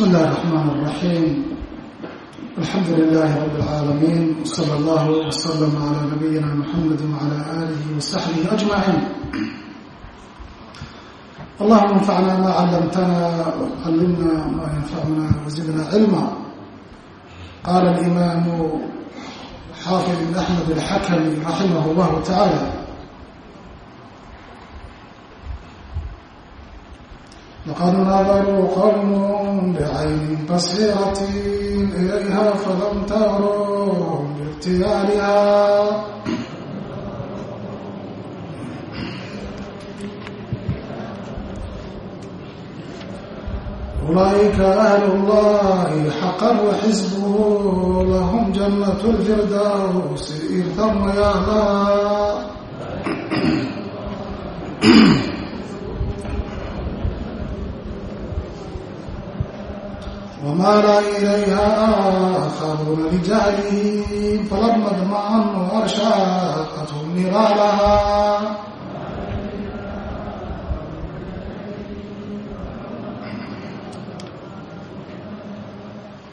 بسم الله الرحمن الرحيم الحمد لله رب العالمين وصلى الله وسلم على نبينا محمد وعلى آله وصحبه أجمعين اللهم انفعنا ما علمتنا وعلمنا ما ينفعنا وزدنا علما قال الإمام حافظ بن أحمد الحكمي رحمه الله تعالى لقد نظروا قوم بعين بصيرة إليها فلم ترهم باغتيالها أولئك أهل الله حقا وحزبه لهم جنة الفردوس إرثا ويعلى ومال إليها آخر لجهلهم فلما اطمأنوا أشاقتهم نضالها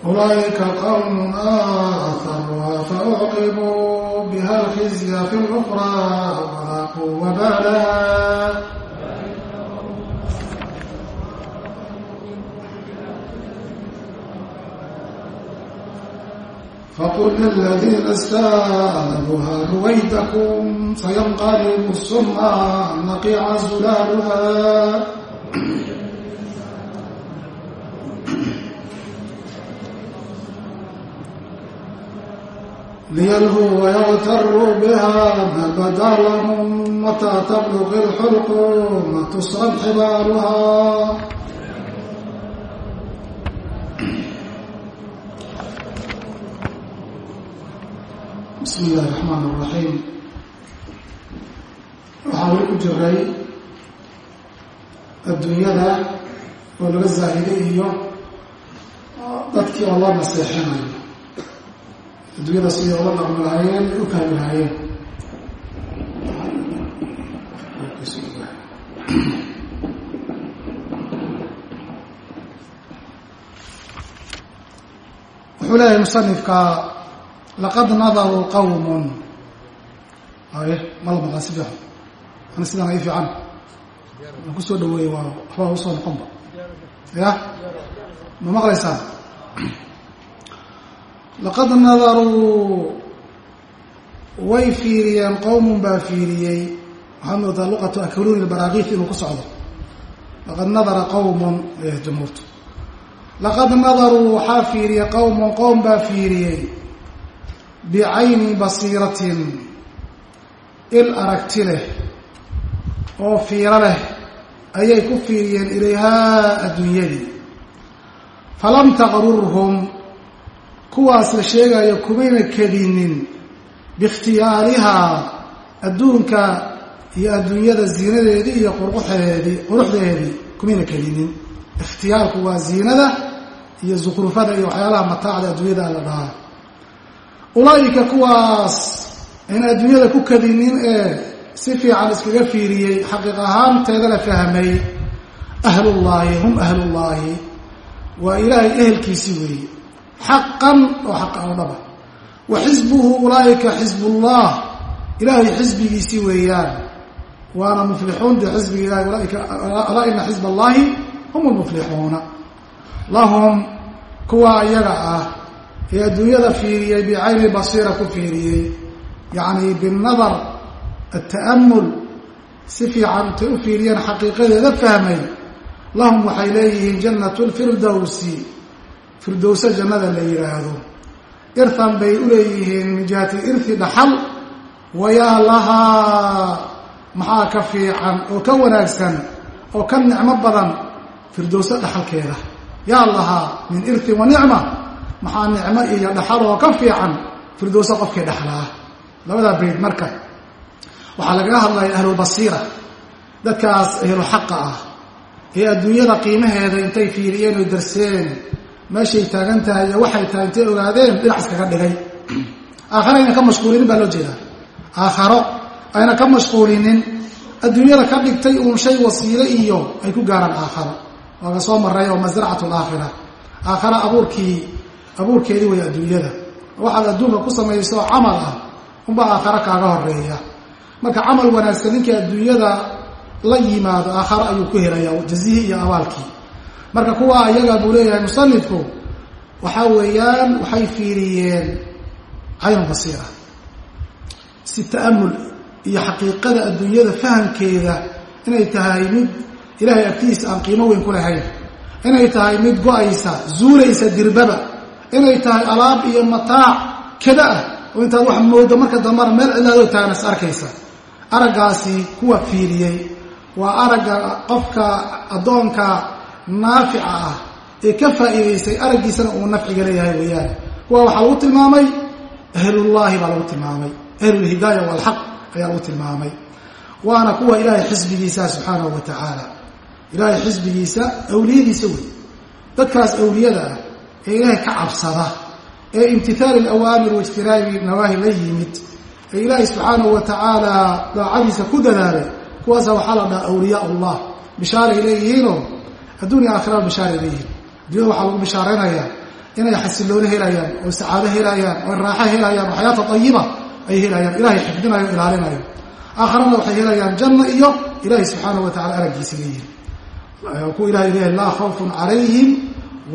أولئك قوم آثروا فأعقبوا بها الخزي في الأخرى وذاقوا وبالها فقلنا الذين استاذوها رويتكم فينقلب السمع نقيع زلالها ليلهوا ويغتروا بها ما بدا لهم متى تبلغ الحلقوم تصاب حبالها bismi illahi raxmaan raxiim waxaan weli ku jiray adduunyada oo laga zaahiday iyo dadkii oo la naseexinayo adduunyada sidii ola dhaqmi lahaayeen u kaami lahaayeen. Wuxuu leeyahay musanifka laqad nadaruu qawmun aye mala maqan si fiican ana sidaan ay fiican ku soo dhaweeyey waa waxbaa u soo noqonba ya ma maqlaysaan laqad nadaruu way fiiriyeen qowmun baa fiiriyey waxaad moodaa luqatu akaluni baraakiif inuu ku socdo laqad nadara leeyahay jumhuurtu laqad nadaruu waxaa fiiriyey qowmun qowm baa fiiriyey bicayni basiiratin il aragti leh oo fiiro leh ayay ku fiiriyeen ilayhaa adduunyadii falam taqrurhum kuwaas la sheegayo kumayna kedinin biikhtiyaarihaa adduunka iyo adduunyada ziinadeedii iyo qurquxeedii quruxdeedii kumayna kedinin ikhtiyaarku waa ziinada iyo zukrufada iyo waxyaalaha mataacda adduunyada la dhahaa ulaa'ika kuwaas in adduunyada ku kadinin ee si fiican iskaga fiiriyey xaqiiq ahaanteedana fahmay ahlullaahi hum ahlullaahi waa ilaahay ehelkiisii weeye xaqan oo xaqa oo wa xisbuhu ulaa'ika xisbullah. Ilaahay xisbigiisii weeyaan. Waana muflixuun dee xisbiga ilahay alaa ina xisb allahi hum lmuflixuuna lahum kuwa iyaga ah ee adduunyada fiiriyey bicayni basiira ku fiiriyey yacni binadar ata'amul si fiican intay u fiiriyeen xaqiiqadeeda fahmay lahum waxay leeyihiin jannatu lfirdowsi firdowso jannada la yidhaahdo irhan bay u leeyihiin min jihati irhi dhaxal wayaa lahaa maxaa ka fiican oo ka wanaagsan oo ka nicmo badan firdowso dhaxalkeeda. Yaa lahaa min irhin wa nicma maxaa nicmo iyo dhaxal oo ka fiican firdowso qofkii dhexlaa labadaa bayd marka waxaa lagaga hadlaya ahlulbasiira dadkaas ahluxaqa ah ee adduunyada qiimaheeda intay fiiriyeen oy darseen meeshay taagan tahay iyo waxay tahay intay ogaadeen dhinac iskaga dhigay. Aakhare ayna ka mashquulinin baa loo jeedaa. Aakharo ayna ka mashquulinin adduunyada ka dhigtay uun shay wasiile iyo ay ku gaaraan aakharo. Waaga soo maray oo masracatu laakhira aakhara abuurkii abuurkeedii way adduunyada. Waxaad adduunka ku samayso camal ah unbaa aakhare kaaga horreeya marka camal wanaagsan ninkii adduunyada la yimaado aakhare ayuu ku helaya jazihii iyo abaalkii marka kuwa ayaga buu leeyahay musanifku waxaa weeyaan waxay fiiriyeen caynu basiira. Si ta'amul iyo xaqiiqada adduunyada fahamkeeda inay tahay mid ilaahay agtiisa aan qiimo weyn ku lahayn. Inay tahay mid go'aysa zuulaysa dirbaba inay tahay alaab iyo mataac kada ah oo intaad wax moodo marka dambana meel cilaadoo taagan is arkaysa. Araggaasi kuwa fiiriyey. Waa aragga qofka addoonka naafica ah ee ka faa'iidaystay araggiisana uu nafciga leeyahay weeyaan. Kuwa waxaa lagu tilmaamay ahlullaahi baa lagu tilmaamay. Ahlulhidaaya waalxaq ayaa lagu tilmaamay. Waana kuwa ilaahay xisbigiisa subxaanahu wa tacaala ilaahay xisbigiisa awliyadiisa wey dadkaas awliyada ah ee ilaahay ka cabsada ee imtithaali alawaamir waijtiraabi nawaahi la yimid ee ilaahay subxaanahu wa tacaala daacadiisa ku dadaalay kuwaasa waxaa la dhaha awliyaa allah. Bishaaray leeyihiinoo adduuniya aakhiraba bishaaray leeyihiin. Addunyada waxaa lagu bishaaraynayaa inay xasillooni helayaan oo sacaado helayaan oo raaxo helayaan xayaata ayiba ay helayaan ilahay xifdinayo ilaalinayo aakharana waxay helayaan janno iyo ilaahay subxaanahu wa tacala araggiisa leeyihiin ku ilahay leeyahay laa khawfun calayhim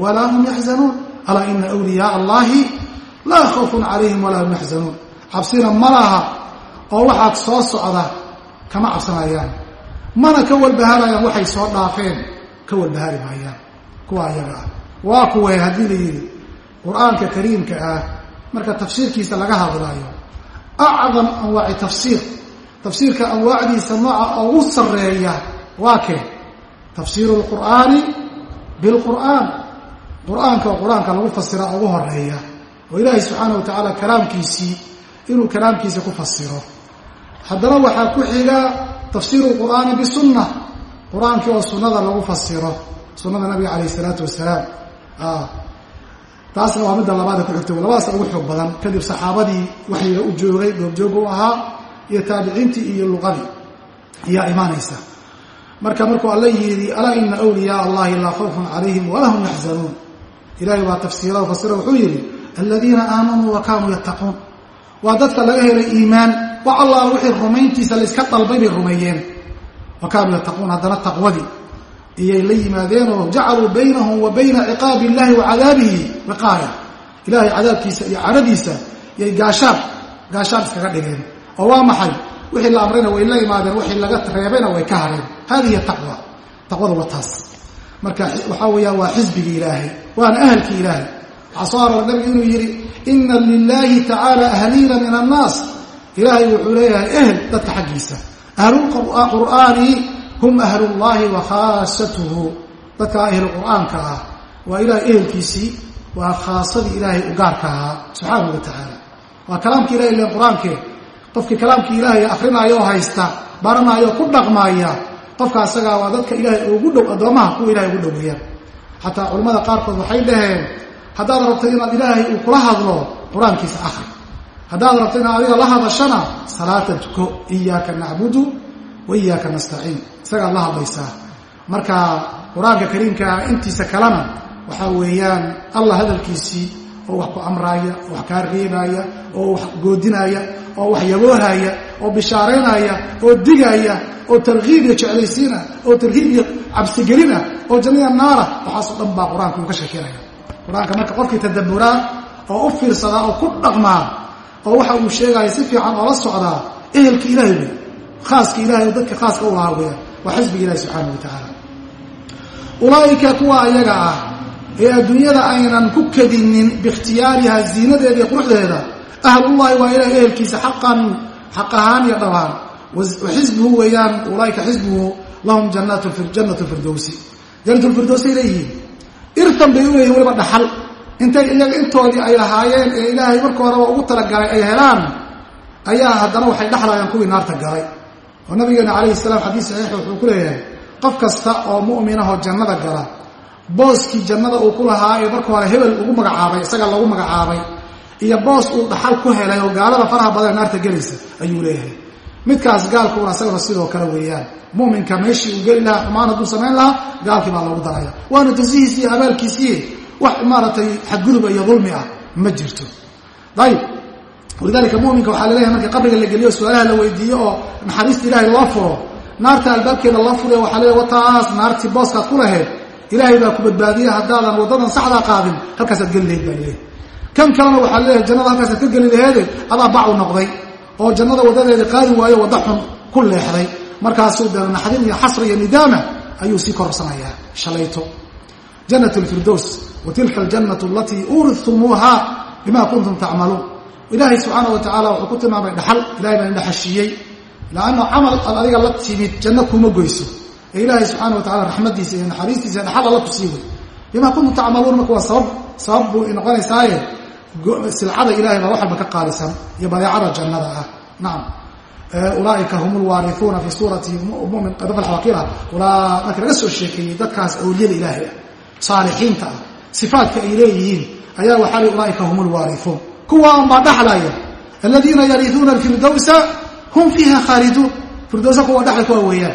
walaa hum yaxzanuun alaa ina wliyaa allahi laa khawfun calayhim walaa hum yaxzanuun cabsina ma laha oo waxaad soo socda kama cabsanayaan. Mana ka walbahaarayaan waxay soo dhaafeen ka walbahaari maayaan kuwa ayaga ah. Waa kuwee haddii la yidhi qur'aanka kariimka ah marka tafsiirkiisa laga hadlaayo acdam anwaaci tafsiir. Tafsiirka anwaacdiisa nooca ugu sarreeya waa kee? Tafsiiru lqur'aani bilqur'aan qur'aanka oo qur'aanka lagu fasira ugu horreeya oo ilaahay subxaana wa tacaala kalaamkiisii inuu kalaamkiisa ku fasiro haddana waxaa ku xiga tafsiiru lqur'aani bisunna qur'aankii oo sunnada lagu fasiro sunnada nabiga calayh isalaatu wasalaam taasna waa midda labaada ku xigta. Labadaas ugu xoog badan kadib saxaabadii waxyiga u joogay goobjooga u ahaa iyo taabiciintii iyo luqadii ayaa imaanaysa. Marka markuu alla yidhi alaa ina wliyaa allahi laa khawfun calayhim walaa yaxzanuun ilahay baa tafsiira fasira wuxuu yidhi aladiina aamanuu wa kaanuu yattaquun. Waa dadka laga helay iimaan wax allaala wixii rumayntiisa la iska dalbay bay rumeeyeen. Wa kaanuu yattaquun haddana taqwadii iyay la yimaadeenoo jacaluu baynahum wa bayna ciqaabi illahi wa cadaabihi wiqaaya. Ilahay cadaabkiisa iyo cadhadiisa yay gaashaan gaashaan iskaga dhigeen. Oo waa maxay? Wixii la amrayna way la imaadeen wixii laga reebayna way ka hareen. Hadihi taqwa. Taqwada waa taas marka waxaa weeyaan waa xisbigii ilaahay waana ahalkii ilaahay. Waxaa soo inuu yidhi ina lilahi tacaala ahliina min annaas. Ilaahay wuxuu leeyahay ehel dadka xaggiisa. Ahlulqur'aani hum ahlullahi wa khaasatuhu. Dadkaa ehlu qur'aanka ah waa ilahay ehelkiisii waa khaasadii ilaahay u gaarka ahaa subxaanahu wa tacaala waa kalaamki ilahay len qur'aankee qofkii kalaamkii ilaahay akrinaayo oo haysta baranaayo ku dhaqmaaya qofka asagaa waa dadka ilaahay ugu dhow addoomaha kuwa ilahay ugu dhoweeyaan xataa culimmada qaarkood waxay dhaheen haddaad rabto inaad ilaahay uu kula hadlo qur'aankiisa akhri. Haddaad rabto inaad adiga la hadashana salaata tuko. Iyaaka nacbudu wa iyaaka nastaciin. Isagaad la hadlaysaa. Marka qur'aanka kariimkaa intiisa kalena waxaa weeyaan allah hadalkiisii oo wax ku amraaya oo wax kaa reebaaya oo wax goodinaaya oo wax yaboohaya oo bishaaraynaya oo digaaya oo tarkiib iyo jeclaysiina oo tarhiib iyo cabsigelina oo jamiica naara. Waxaasoo dhan baa qur'aanka uu ka sheekeynaya. Qur'aanka marka qofkii tadabburaa oo u fiirsadaa oo ku dhaqmaa oo waxa uu sheegaya si fiican oo la socdaa ehelka ilaahay wey khaaska ilahay oo dadka khaaska u lahaa weeyaan waa xisbiga ilahi subxaana wa tacaala ulaa'ika kuwa ayaga ah ee adduunyada aynan ku kadinin biikhtiyaariha ziinadeeda iyo quruxdeeda ahlullahi waa ilahay ehelkiisa xaqan xaq ahaan iyo dhabaan xisbuhu weeyaan ulaaika xisbuhu lahum jannatu firdowsi. Janatulfirdowsay leeyihiin. Irtan bay u leeyihiin waliba dhaxal. Intay iyaga intoodii ay lahaayeen ee ilaahay marka horeba ugu talagalay ay helaan ayaa haddana waxay dhexlayaan kuwii naarta galay. Oo nabigeena calayhi salaam xadiis saxiixa wuxuu ku leeyahay qof kasta oo mu'minahoo jannada gala booskii jannada uu ku lahaa ee marka hore hebel ugu magacaabay isaga lagu magacaabay iyo boos uu dhaxal ku helay oo gaalada faraha badan naarta gelaysa ayuu leeyahay. Midkaas gaalkuuna isagaba sidoo kale weeyaan. Muminka meeshii uu geli lahaa xumaan hadduu samayn lahaa gaalkii baa loogu daraya. Waana jasihiisi iyo abaalkiisii wax maaragtay xadguduba iyo dulmi ah ma jirto. Ayib walidalika muminka waxaa la leeyahay markii qabriga la geliyo su'aalaha la weydiiyo oo naxariista ilaahay loo furo naarta albaabkeeda loo furiyo waxaa leeyahy wataas naartii booskaad ku lahayd ilaahay baa ku badbaadiya haddaadan waddadan saxdaa qaadin halkaasaad geli lahayd baa leeyahay kan kalena waxaa leeyahay jannada halkaasaad ka geli laheede adaa bacu noqday oo jannada waddadeeda qaadi waayo wadda xun ku leexday. Markaasuu dee naxdin iyo xasri iyo nidaama ayuu sii korsanayaa shalayto. Jannat lfirdows wa tilka aljannatu alatii uuridtumuuha bima kuntum tacmaluun. Ilaahay subxaana wa tacaala wuxuu ku tilmaamay dhaxal ilahay baa indhaxashiiyey. Laanna camal ad adiga la timid janno kuma goyso ilaahay subxaana wa tacala raxmadiisa iyo naxariistiisa dhaxal alla ku sii wey bima kuntum tacmaluun marka waa sabab sabab buu noqonaysaaye silcada ilahay baa waxalba ka qaalisan iyo badeecada jannada ah. Nacam ulaaika hum lwaariuuna fi suurati mumin qadafalxawaakiila ulaa marka laga soo sheekeeyey dadkaas awliyada ilaahay ah saalixiinta ah sifaatka ay leeyihiin ayaa waxaa li ulaaika hum lwaariuun kuwa unbaa dhaxlaya aladiina yariuuna alfirdowsa hum fiiha khaaliduun. Firdowsa kuwa dhexla kuwa weeyaan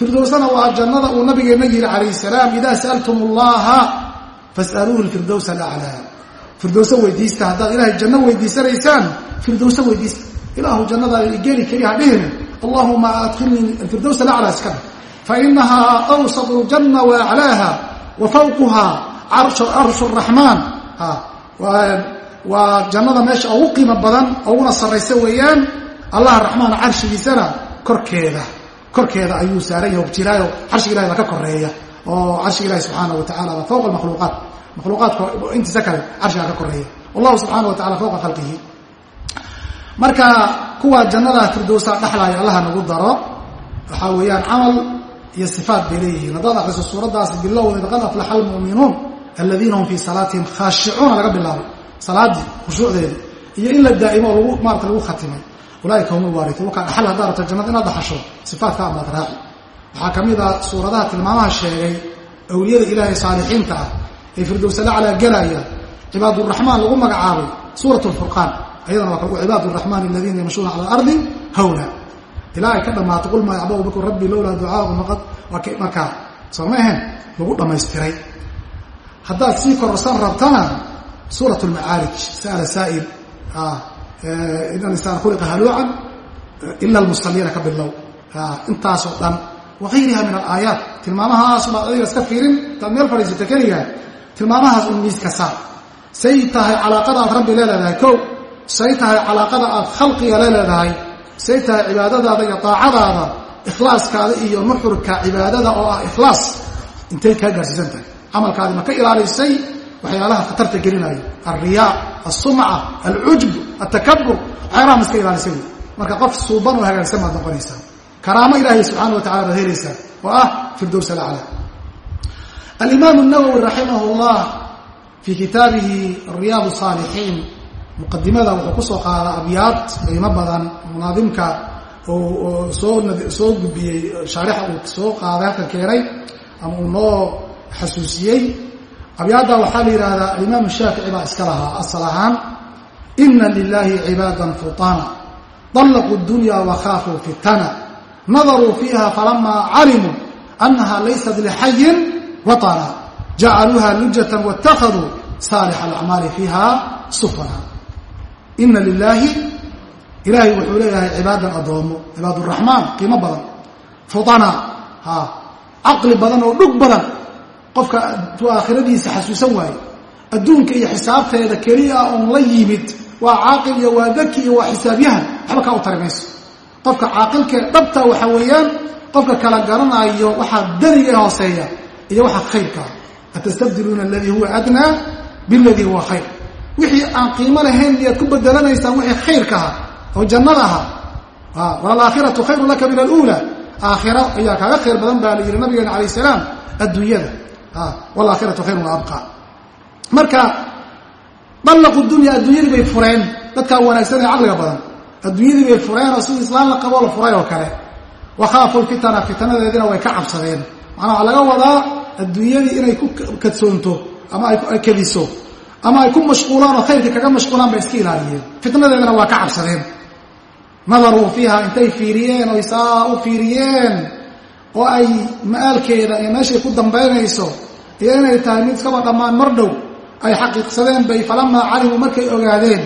firdowsana waa jannada uu nabigeenna yidhi calayh salaam idaa sa'altum allaha fas'aluuhu lfirdowsa alaclaa. Firdowso weydiista haddaad ilahay janno weydiisanaysaan firdowso weydiista. Ilaahu jannada geli keliya hadhihin allahuma adkhilnii alfirdows alaclaa iska dheh fainahaa awsatu ljanna wa aclaaha wa fawquha carshu raxmaan waa jannada meesha ugu qiimo badan uguna sarraysa weeyaan allah raxmaan carshigiisana korkeeda korkeeda ayuu saaran yahay jiraayo carshiga ilahay baa ka koreeya oo carshiga ilahi subxaana wa tacala waa fawqa makhluuqaat makhluuqaadka intiisa kale carshigaa ka koreeya wallahu subxaana wa tacala fawqa khalqihi. Marka kuwa jannada firdowsa dhexlaaya allaha nagu daro waxaa weeyaan camal iyo sifaat bay leeyihiin. Haddaad akriso suuraddaas bilowdeed qad aflaxa almu'minuun aladiina hum fii salaatihim khaashicuuna laga bilaabay. Salaadii khushuucdeeda iyo in la daa'imo lagu maarata lagu khatimay ulaaika hum lwaariuun wakaa dhaxal haddaa rabta jannada inaad dhaxasho sifaatka amaad raaci waxaa ka mid a suuradaha tilmaamaha sheegay awliyada ilaahay saalixiinta ah ee firdowsa laclaa gelaya cibaaduraxmaan lagu magacaabay suurat lfurqaan ayadana waa cibaad raxmaan aladiina yamshuuna cala alardi hawna ilaa ka dhammaato qul maa yacbau bikum rabbii lowlaa waa markaa soo ma ahayn lagu dhammaystiray. Haddaad sii kororsan rabtana suurat lmacaarij sa'ala saa'il ina insaan khuliqa haluucan ila almusaliina ka bilow intaasoo dhan wagayriha min alaayaat. Tilmaamahaas baad adiga iska fiirin intaad meel fadhiisata keligaa tilmaamahaas un miiska saar. Say tahay calaaqada aad rabbi leeleedahay ko say tahay calaaqada aad khalqiga la leedahay. Say tahay cibaadadaada iyo daacadaada ikhlaaskaada iyo nuxurka cibaadada oo ah ikhlaas intay kaa gaarsiisan tahay. Camalkaadi ma ka ilaalisay waxyaalaha khatarta gelinaya. Alriyaa alsumca alcujb altakabur waxyaalaha iska ilaalisay. Marka qof suuban oo hagaagsan baad noqonaysaa. Karaamo ilaahay subxaana wa tacala baad helaysaa oo ah firdows alacla alimaamu nawowi raximah llah fii kitaabihi riyaad saalixiin muqadimada wuxuu ku soo qaadaa abyaad qiimo badan munaadimka oo soo gudbiyey shaarixa uu soo qaaday halkan keenay ama uu noo xasuusiyey abyaadda waxaa la yidhaahdaa alimaam shaafici baa iska lahaa asal ahaan ina lilahi cibaadan futana طلqوا الدuنيا وخاafوا فitna نadروا فيha فلما calimوا أنha laysat لحي وطنا جacلوuha لuجة واتخذوا صالح الأعماaل فيha سفنا إna للaahi ilahay wuxuu leeyahay cibaadan adoomo cibaad الرaحmaan qiimo badan fuطna caqli badan oo dhug badan qofka tu aakhiradiisa xasuusan waaye. Adduunka iyo xisaabteeda keliya oon la yimid waa caaqil iyo waa daki iyo waa xisaabyahan waxba kaa u tari mayso qofka caaqilkee dhabta waxa weeyaan qofka kala garanayo waxaa daniga hooseeya iyo waxa khayrkaa atastabdiluuna aladii huwa adnaa biladii huwa khayr. Wixii aan qiimo lahayn miyaad ku bedelanaysaan wixii khayrka aha oo jannada aha walaalaakhiratu khayru laka min aluula aakhira ayaa kaaga khayr badan baa la yidhi nabigeena calayh salaam adduunyada walaakhiratu khayrun abqa. Marka dallaqu dunya adduunyadii bay fureen. Dadkaa wanaagsan ee caqliga badan. Adduunyadii bay fureen oo sidii islaan la qaboo la furay oo kale. Wakhaafu lfitana fitnadeediina way ka cabsadeen. Macnaa waxaa laga wadaa adduunyadii inay ku kadsoonto ama ay kadiso. Ama ay ku mashquulaan oo khayrkii kaga mashquulaan bay iska ilaaliyeen. Fitnadeedina waa ka cabsadeen. Nadaruu fiiha intay fiiriyeen oy saa u fiiriyeen oo ay ma'aalkeeda iyo meeshay ku dambaynayso iyo inay tahay mid iskaba dhammaan mar dhow ay xaqiiqsadeen bay falamaa calimuu markay ogaadeen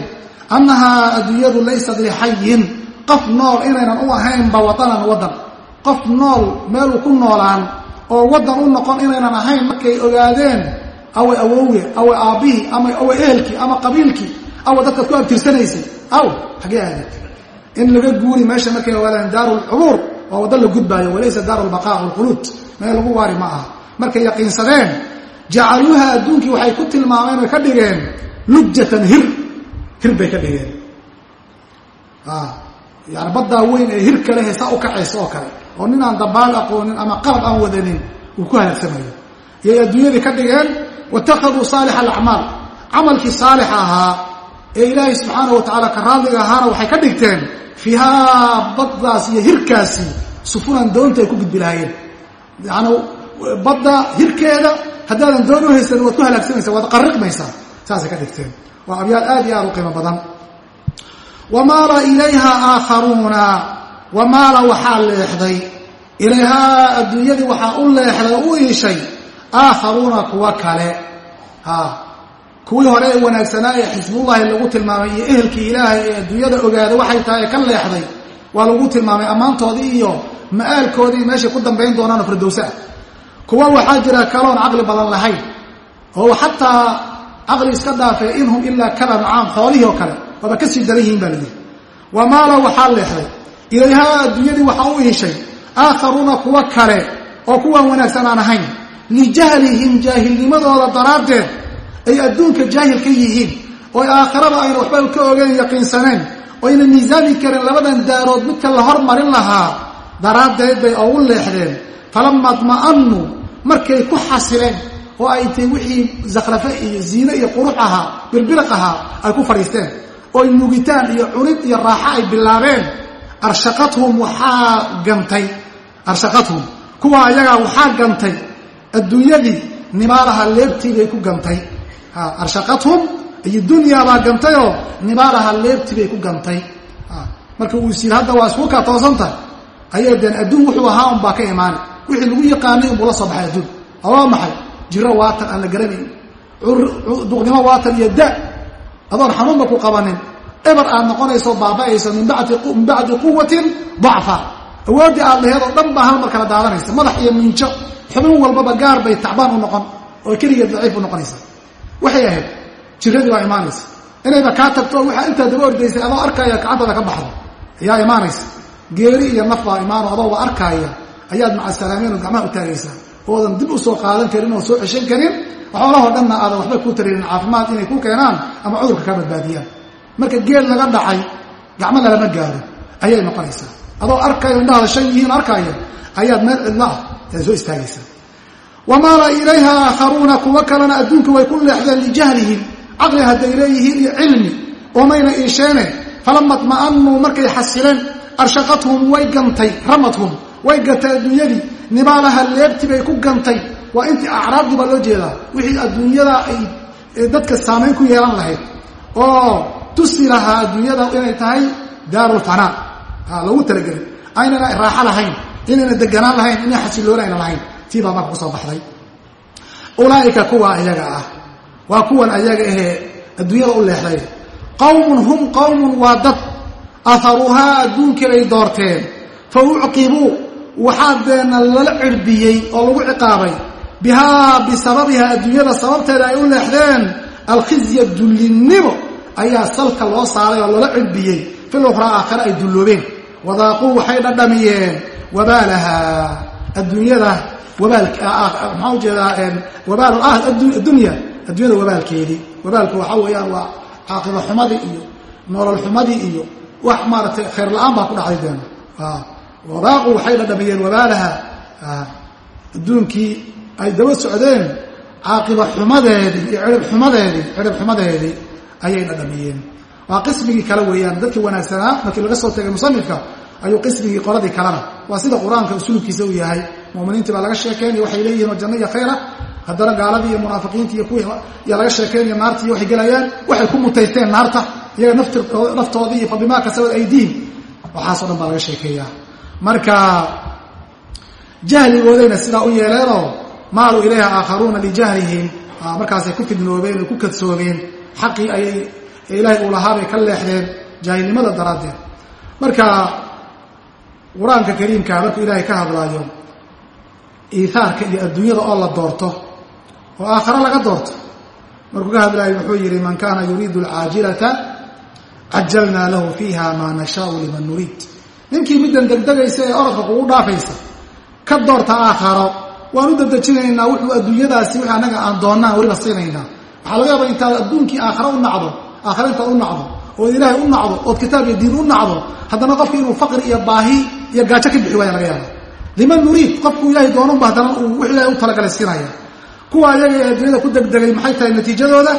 annahaa adduunyadu laysat lixayin qof nool inaynan u ahaynba wadanan waddan qof nool meeluu ku noolaan oo waddan u noqon inaynan ahayn markay ogaadeen awa awowge awa aabbihii ama awa ehelkii ama qabiilkii awa dadkaad ku abtirsanaysay aw xagee aadeen in laga guuri meesha markay ogaadeen daaru lcubuur waa waddo la gudbaayo walaysa daaru lbaqaa walkhuluud meel lagu waari ma aha. Markay yaqiinsadeen jacaluuha adduunkii waxay ku tilmaameen oy ka dhigeen lujatan hir. Hir bay ka dhigeen. Yani baddaa weyn ee hirka leh saa u kacaysa oo kale. Oo nin aan dabaal aqoonin ama qalab aan wadanin uu ku halaagsamayo iyay adduunyadii ka dhigeen waitakaduu saalix alacmaal. Camalkii saalixa ahaa ee ilaahay subxaanahu watacaala ka raadliga ahaana waxay ka dhigteen fiihaa baddaas iyo hirkaasi sufunan doonta ay ku gudbi lahaayeen yani badda hirkeeda haddaadan doon u haysan waad ku halaagsamaysa waad qariqmaysaa saasay ka dhigteen. Waa abyaad aad iyo aad u qiimo badan. Wamaala ilayha aakharuuna wamaala waxaa leexday. Ilayhaa adduunyadii waxaa u leexday u iishay aakharuuna kuwa kale. Ha kuwii hore ee wanaagsanaa ee xisbullahi lagu tilmaamay iyo ehelkii ilaahay ee adduunyada ogaada waxay tahay ka leexday waa lagu tilmaamay ammaantoodii iyo ma'aalkoodii meeshay ku dambayn doonaanoo firdowsa kuwa waxaa jira kaloon caqli badan lahayn oo xataa caqli iska dhaafee inhum ilaa kala nacaam xoolihii oo kale waaba ka sii daran yihiin baa layidhi wamaala waxaa leexday ilayhaa adduunyadii waxaa u iishay aakharuuna kuwa kale oo kuwaan wanaagsan aan ahayn lijahlihim jaahilnimadooda daraaddeed ay adduunka jaahil ka yihiin oo aakhirada ayna waxba ka ogeyn yaqiinsaneen oo ayna miisaami karin labadan daarood midka la hormarin lahaa daraaddeed bay ugu leexdeen. Falama adma'anuu markay ku xasileen oo ay tay wixii zakhrafe iyo ziine iyo qurux ahaa birbiriq ahaa ay ku fadhiisteen. Oo nugitaan iyo cunid iyo raaxo ay bilaabeen. Arshaqathum waxaa gantay. Arshaqathum kuwa ayagaa waxaa gantay. Adduunyadii nibaalaha leebtii bay ku gantay arshaqathum iyo dunyaabaa gantayoo nibaalaha leebtii bay ku gantay. Marka uu is yidhi hadda waa isku kaa toosanta ayay deen adduun wuxuu ahaa un baa ka imaanay. Wixii lagu yaqaanay unbuu la soo baxay adduun. Oo waa maxay? Jiro waatan aan la garanayn duqnimo waatan iyo da. Adoon xanuunba ku qabanin. Eber aad noqonayso baaba'ayso min bacdi quwatin dacfa awooddii aad laheed oo dhan baa hal mar kala daadanaysa. Madax iyo minjo. Xubin walbaba gaar bay tacbaan u noqon oo keligeed daciif u noqonaysa waxay ahayd jiradii baa imaanaysa. Inayba kaa tagto waxaa intaa daba ordaysay adoo arkaya gacantada ka baxdo. Ayaa imaanaysa. Geeri iyo naf baa imaano adooba arkaaya ayaad macasalaameen gacmaha u taagaysaa oodan dib u soo qaadan karin oo soo ceshan karin xoolahoo dhanna aadan waxba kuu taraynin caafimaad inay ku keenaan ama cudurka kaa badbaadiyaan. Marka geel laga dhacay gacmo lalama gaaro ayay noqonaysaa. Adoo arkayo indhahada shan yihiin arkaaya ayaad meel cidlo ah soo istaagaysaa wamaala ilayha aakharuuna kuwo kalena adduunka way ku leexdeen lijahlihim caqli hadday leeyihiin iyo cilmi oomayna iisheene falama dma'anuu markay xasileen arshaqathum way gantay ramathum way gantay adduunyadii nibaalaha leebti bay ku gantay waa intii acraabdii baa loo jeedaa wixii adduunyada ay dadka saamayn ku yeelan lahayd oo tusi lahaa adduunyada inay tahay daarulfanaa loogu talagelay aynana raaxo lahayn inayna deganaan lahayn inay xasiloon ayna lahayn tii baa marka ku soo baxday. Ulaa'ika kuwa ayaga ah. Waa kuwan ayaga ahee adduunyada u leexday. Qawmun hum qawmun waa dad. Aharuuhaa adduunkii bay doorteen. Fa ucqibuu waxaa deena lala cirbiyey oo lagu ciqaabay. Bihaa bisababiha adduunyada sababteeda ay u leexdeen. Alkhizya dullinnimo ayaa salka loo saaray oo loola cirbiyey. Fil ukhraa aakhare ay dulloobeen. Wadaaquu waxay dhadhamiyeen wabaalaha adduunyada maxaa u jeedaa wabaal addunya adduunyada wabaalkeedii wabaalku waxaa weeyaan waa caaqiba xumadii iyo nolol xumadii iyo wax maaratay khayr la'aan baa ku dhacday deena wadaaqu waxay dhadhamiyeen wabaalaha adduunkii ay daba socdeen caaqiba xumadeedii iyo cirib xumadeedii cirib xumadeedii ayay dhadhamiyeen waa qismigii kale weeyaan dadkii wanaagsanaa markii laga soo tegay musanifka ayuu qismigii qoladii kalena. Waa sida qur'aanka usulubkiisa uu yahay muminiintii baa laga sheekeynaya waxay leeyihiin oo janno iyo khayra haddana gaaladii iyo munaafiqiintii iyo kuwii yaa laga sheekeynaya naartii waxay gelayaan waxay ku mutaysteen naarta iyaga naftoodii iyo fabimaa kasabad aydiin waxaasoo dhan baa laga sheekeeyaa. Marka jahligoodayna sidaa u yeeleenoo maaluu ilayha aakharuuna lijahlihim markaasay ku fidnoobeen oo ku kadsoomeen xaqii ayay ilaahay uu lahaabay ka leexdeen jaahilnimada daraaddeed. Marka qur'aanka kariimka markuu ilaahay ka hadlaayo iihaarka iyo adduunyada oo la doorto oo aakhare laga doorto. Markuu ka hadlaayo wuxuu yidhi man kaana yuriidu alcaajilata cajalnaa lahu fiiha maa nashaau liman nuriid ninkii middan degdegaysa ee orodka kugu dhaafaysa ka doorta aakharo waan u dadejinaynaa wuxuu adduunyadaasi wixii annaga aan doonnaan weliba siinaynaa. Waxaa laga yaaba intaad adduunkii aakhare u nacdo aakhare intaad u nacdo ood ilaahay u nacdo ood kitaab iyo diin u nacdo haddana qofki inuu faqri iyo baahi iyo gaajo ka bixi waaya laga yaaba liman nuriid qofkuu ilaahay doonunba haddana uu wix ilahay u talagalay siinaya kuwa ayaga ee adduunyada ku degdegay maxay tahay natiijadooda?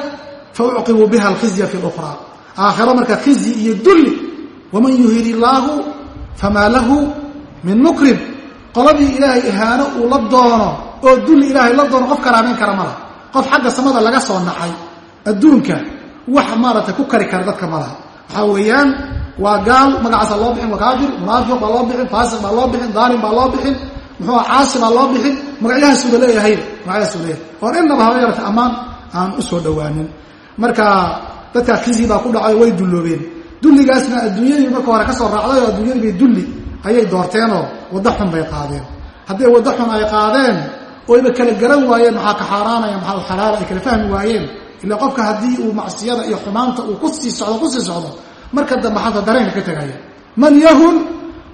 Fa ucqibu biha alkhizya fi lukhraa aakhiro marka khizyi iyo dulli. Waman yuhid illaahu famaa lahu min mukrim. Qoladii ilaahay ihaano uu la doono oo dulli ilaahay la doono qof karaameyn kara malaha qof xagga samada laga soo nacay adduunka wax maaragtay ku kari kara dadka malaha waxaa weeyaan waa gaal magacaasa loo bixin waa kaafir munaafiq baa loo bixin faasiq baa loo bixin daalim baa loo bixin muxuu caasi baa loo bixin magacyahaasuuba leeyahay magacyahaasu leeyahay. Oon innaba haba yarata ammaan aan u soo dhowaanin. Marka dadkaa khizi baa ku dhacayo way dulloobeen. Dulligaasna adduunyadii marka hore ka soo raacday oo adduunyadii dulli ayay doorteenoo waddo xun bay qaadeen. Hadday waddo xun ay qaadeen oyba kala garan waayeen maxaa ka xaaraanaya maxaa xalaala ay kala fahmi waayeen. Ila qofka haddii uu macsiyada iyo xumaanta uu ku sii socdo ku sii socdo marka dambe xata dareenka ka tegaya man yahun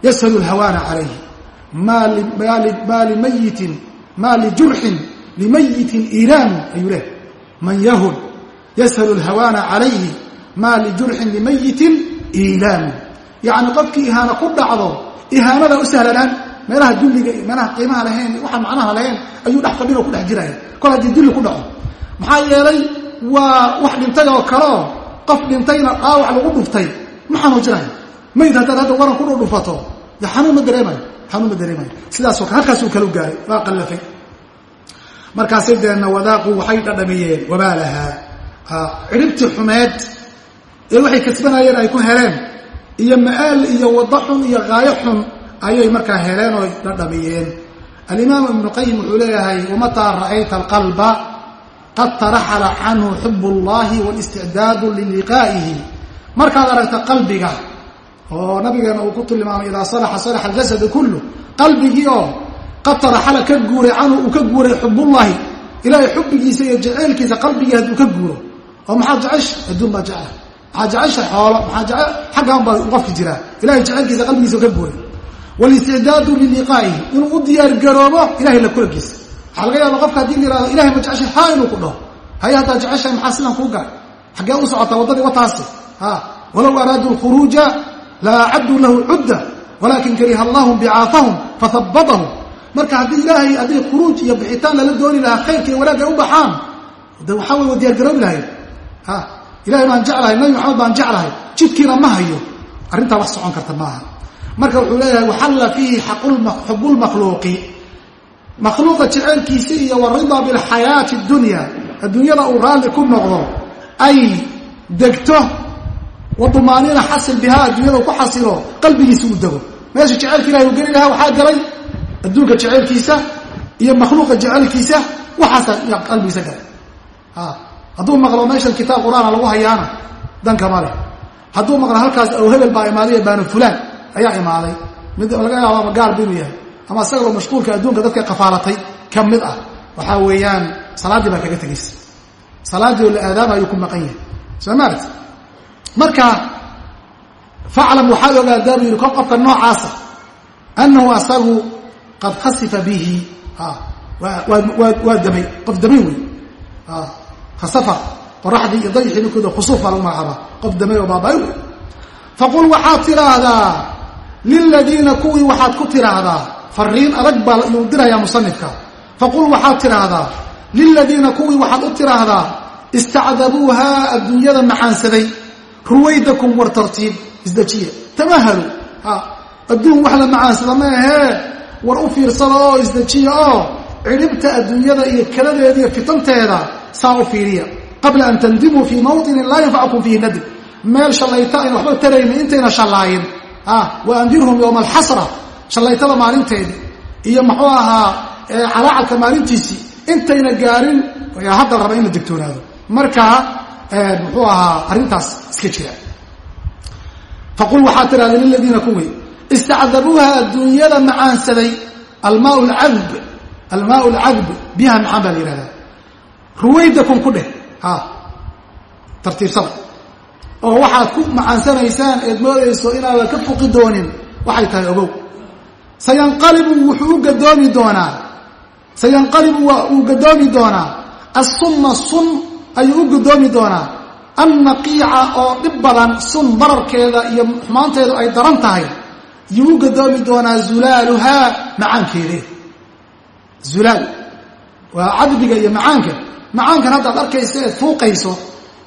yashalu lhawaana calayhi maa limayitin maa lijurxin limayitin iilaamu ayuu leh man yahun yashalu lhawaana calayhi maa lijurxin limayitin iilaamu yacni qofkii ihaano ku dhacdo ihaanada u sahlanaan meelaha dulliga meelaha qiimaha lahayn waxaan macnaha lahayn ayuu dhex fadhin oo ku dhex jiraya. Kol haddii dulli ku dhaco maxaa yeelay waa wax dhintay oo kaleo qof dhintayna dhaawac lagu dhuftay ma xanuujinayo mayd haddaad hadda waran ku dhudhufato de xanuun ma dareemayo xanuun ma dareemayo sidaasoo halkaasuu kala gaaray waa qallafay. Markaasay deenna wadaaqu waxay dhadhamiyeen wabaalahaa cidhibtii xumeed ee waxay kasbanayeen ay ku heleen iyo ma'aal iyo waddo xun iyo qaayo xun ayay markaa heleen oo dhadhamiyeen. Alimaam ibnu qayim wuxuu leeyahay wamataa ra'ayta alqalba qad taraxala canhu xub اllahi wاlisticdaadu liliqaa'ihi markaad aragta qalbiga oo nabigeena uu ku tilmaamay idaa salaxa salaxa aljasadu kullu qalbigii oo qad taraxala ka guuray canhu uu ka guuray xubullahi ilaahay xubbigiisa iyo jaceylkiisa qalbigii hadduu ka guuro oo maxaad jecesha adduun baa jecla maxaa jecesha xoolo maxaa xaggan baa qofki jiraa ilahay jaceylkiisa qalbigiisa ka guuray walisticdaadu liliqaa'ihi inuu u diyaargaroobo ilahay la kulankiisa waxaa laga yaaba qofka haddii la yihahdo ilahay ma jeceshay haa inuu ku dhaho. Haya haddaad jeceshahay maxaa sidan kuu galay xaggee u socotaa waddadii wataasi? Walow araaduu lkhuruuja la acaduu lahu cudda walakin kariha allahum bicaafahum fahabadahum marka haddii ilaahay haddii khuruuj iyo bixitaan lala dooni lahaa khayrka iyo wanaagga u baxaan de waxaa wey wa diyargaroobi lahayd. Ha ilahay baan jeclahay nabi maxamed baan jeclahay. Jidkiina ma hayo. Arrintaa wax socon karta maaha marka wuxuu leeyahay waxalla fiihi xubulmakhluuqi makhluuqa jeceelkiisi iyo warida bilxayaati dunya adduunyada uu raalli ku noqdo ay degto wadumaaniina xasil bihaa adduunyada uu ku xasilo qalbigiisa uu dego. Meesha jeceelka ilahay uu geli lahaa waxaa galay adduunka jeceelkiisa iyo makhluuqa jecelkiisa waxaasa qalbigiisa galay. Hadduu maqlo meeshan kitaab qur'aana lagu hayaana danka male hadduu maqlo halkaas ow hebel baa imaaday baanu fulaan ayaa imaaday. Mid laga yaabo ama gaal binuu yahay ama isagoo mashquulka adduunka dadka qafaalatay ka mid ah waxaa weeyaan salaaddii baa kaga tegaysa salaaddii oo la aadaama ayuu ku maqan yahay. Soo maaragti marka faclam waxaad ogaadaa buu yidhi ko qofka noocaasa annahu asagu qad khasifa bihi. Waa damay. Qof damay wey khasafa qoraxdii iyo dayxii ninkooda khusuuf baa lagu magacaabaa. Qof damay oo baabay wey faqul waxaad tidhaahdaa liladiina kuwii waxaad ku tidhaahdaa fariin adag baa yuu dirayaa musanifka. Faqul waxaad tidhaahdaa liladiina kuwii waxaad u tidhaahdaa istacdabuuhaa adduunyada macaansaday ruwaydakum war tartiib isdejiya tamahalu. Adduun wax la macaansada ma ahee war u fiirsada oo isdejiya oo cidhibta adduunyada iyo kaladeeda iyo fitanteeda saa u fiiriya. Qabla an tandimuu fii mawطinin laa yanfacukum fiihi nadib. Meel shallayta ayna waxba taraynin intayna shallaayin wa andirhum yowma alxasra shallaytada maalinteedii iyo muxuu ahaa calaacalka maalintiisii intayna gaarin hadda la raba in la digtoonaado marka muxuu ahaa arrintaas iska jira. Faqul waxaa tidhahda liladiina kuwii istacdabuuha adduunyada macaansaday almaa lcadb almaa lcadb biyaha macaan baa la yihahdaa ruwaydakum ku dheh. Ha tartiibsada. Oo waxaad ku macaansanaysaan eed moodayso inaadan ka fuqi doonin waxay tahay ogow sayanqalibu wuxuu u gadoomi doonaa. Sayanqalibu waa uu gadoomi doonaa. Assunna sun ayuu u gadoomi doonaa. Annaqiica oo dhib badan sun bararkeeda iyo xumaanteedu ay daran tahay yuu u gadoomi doonaa zulaaluhaa macaankeedee zulaal waa cadbiga iyo macaanka. Macaankan haddaad arkaysa eed fuuqayso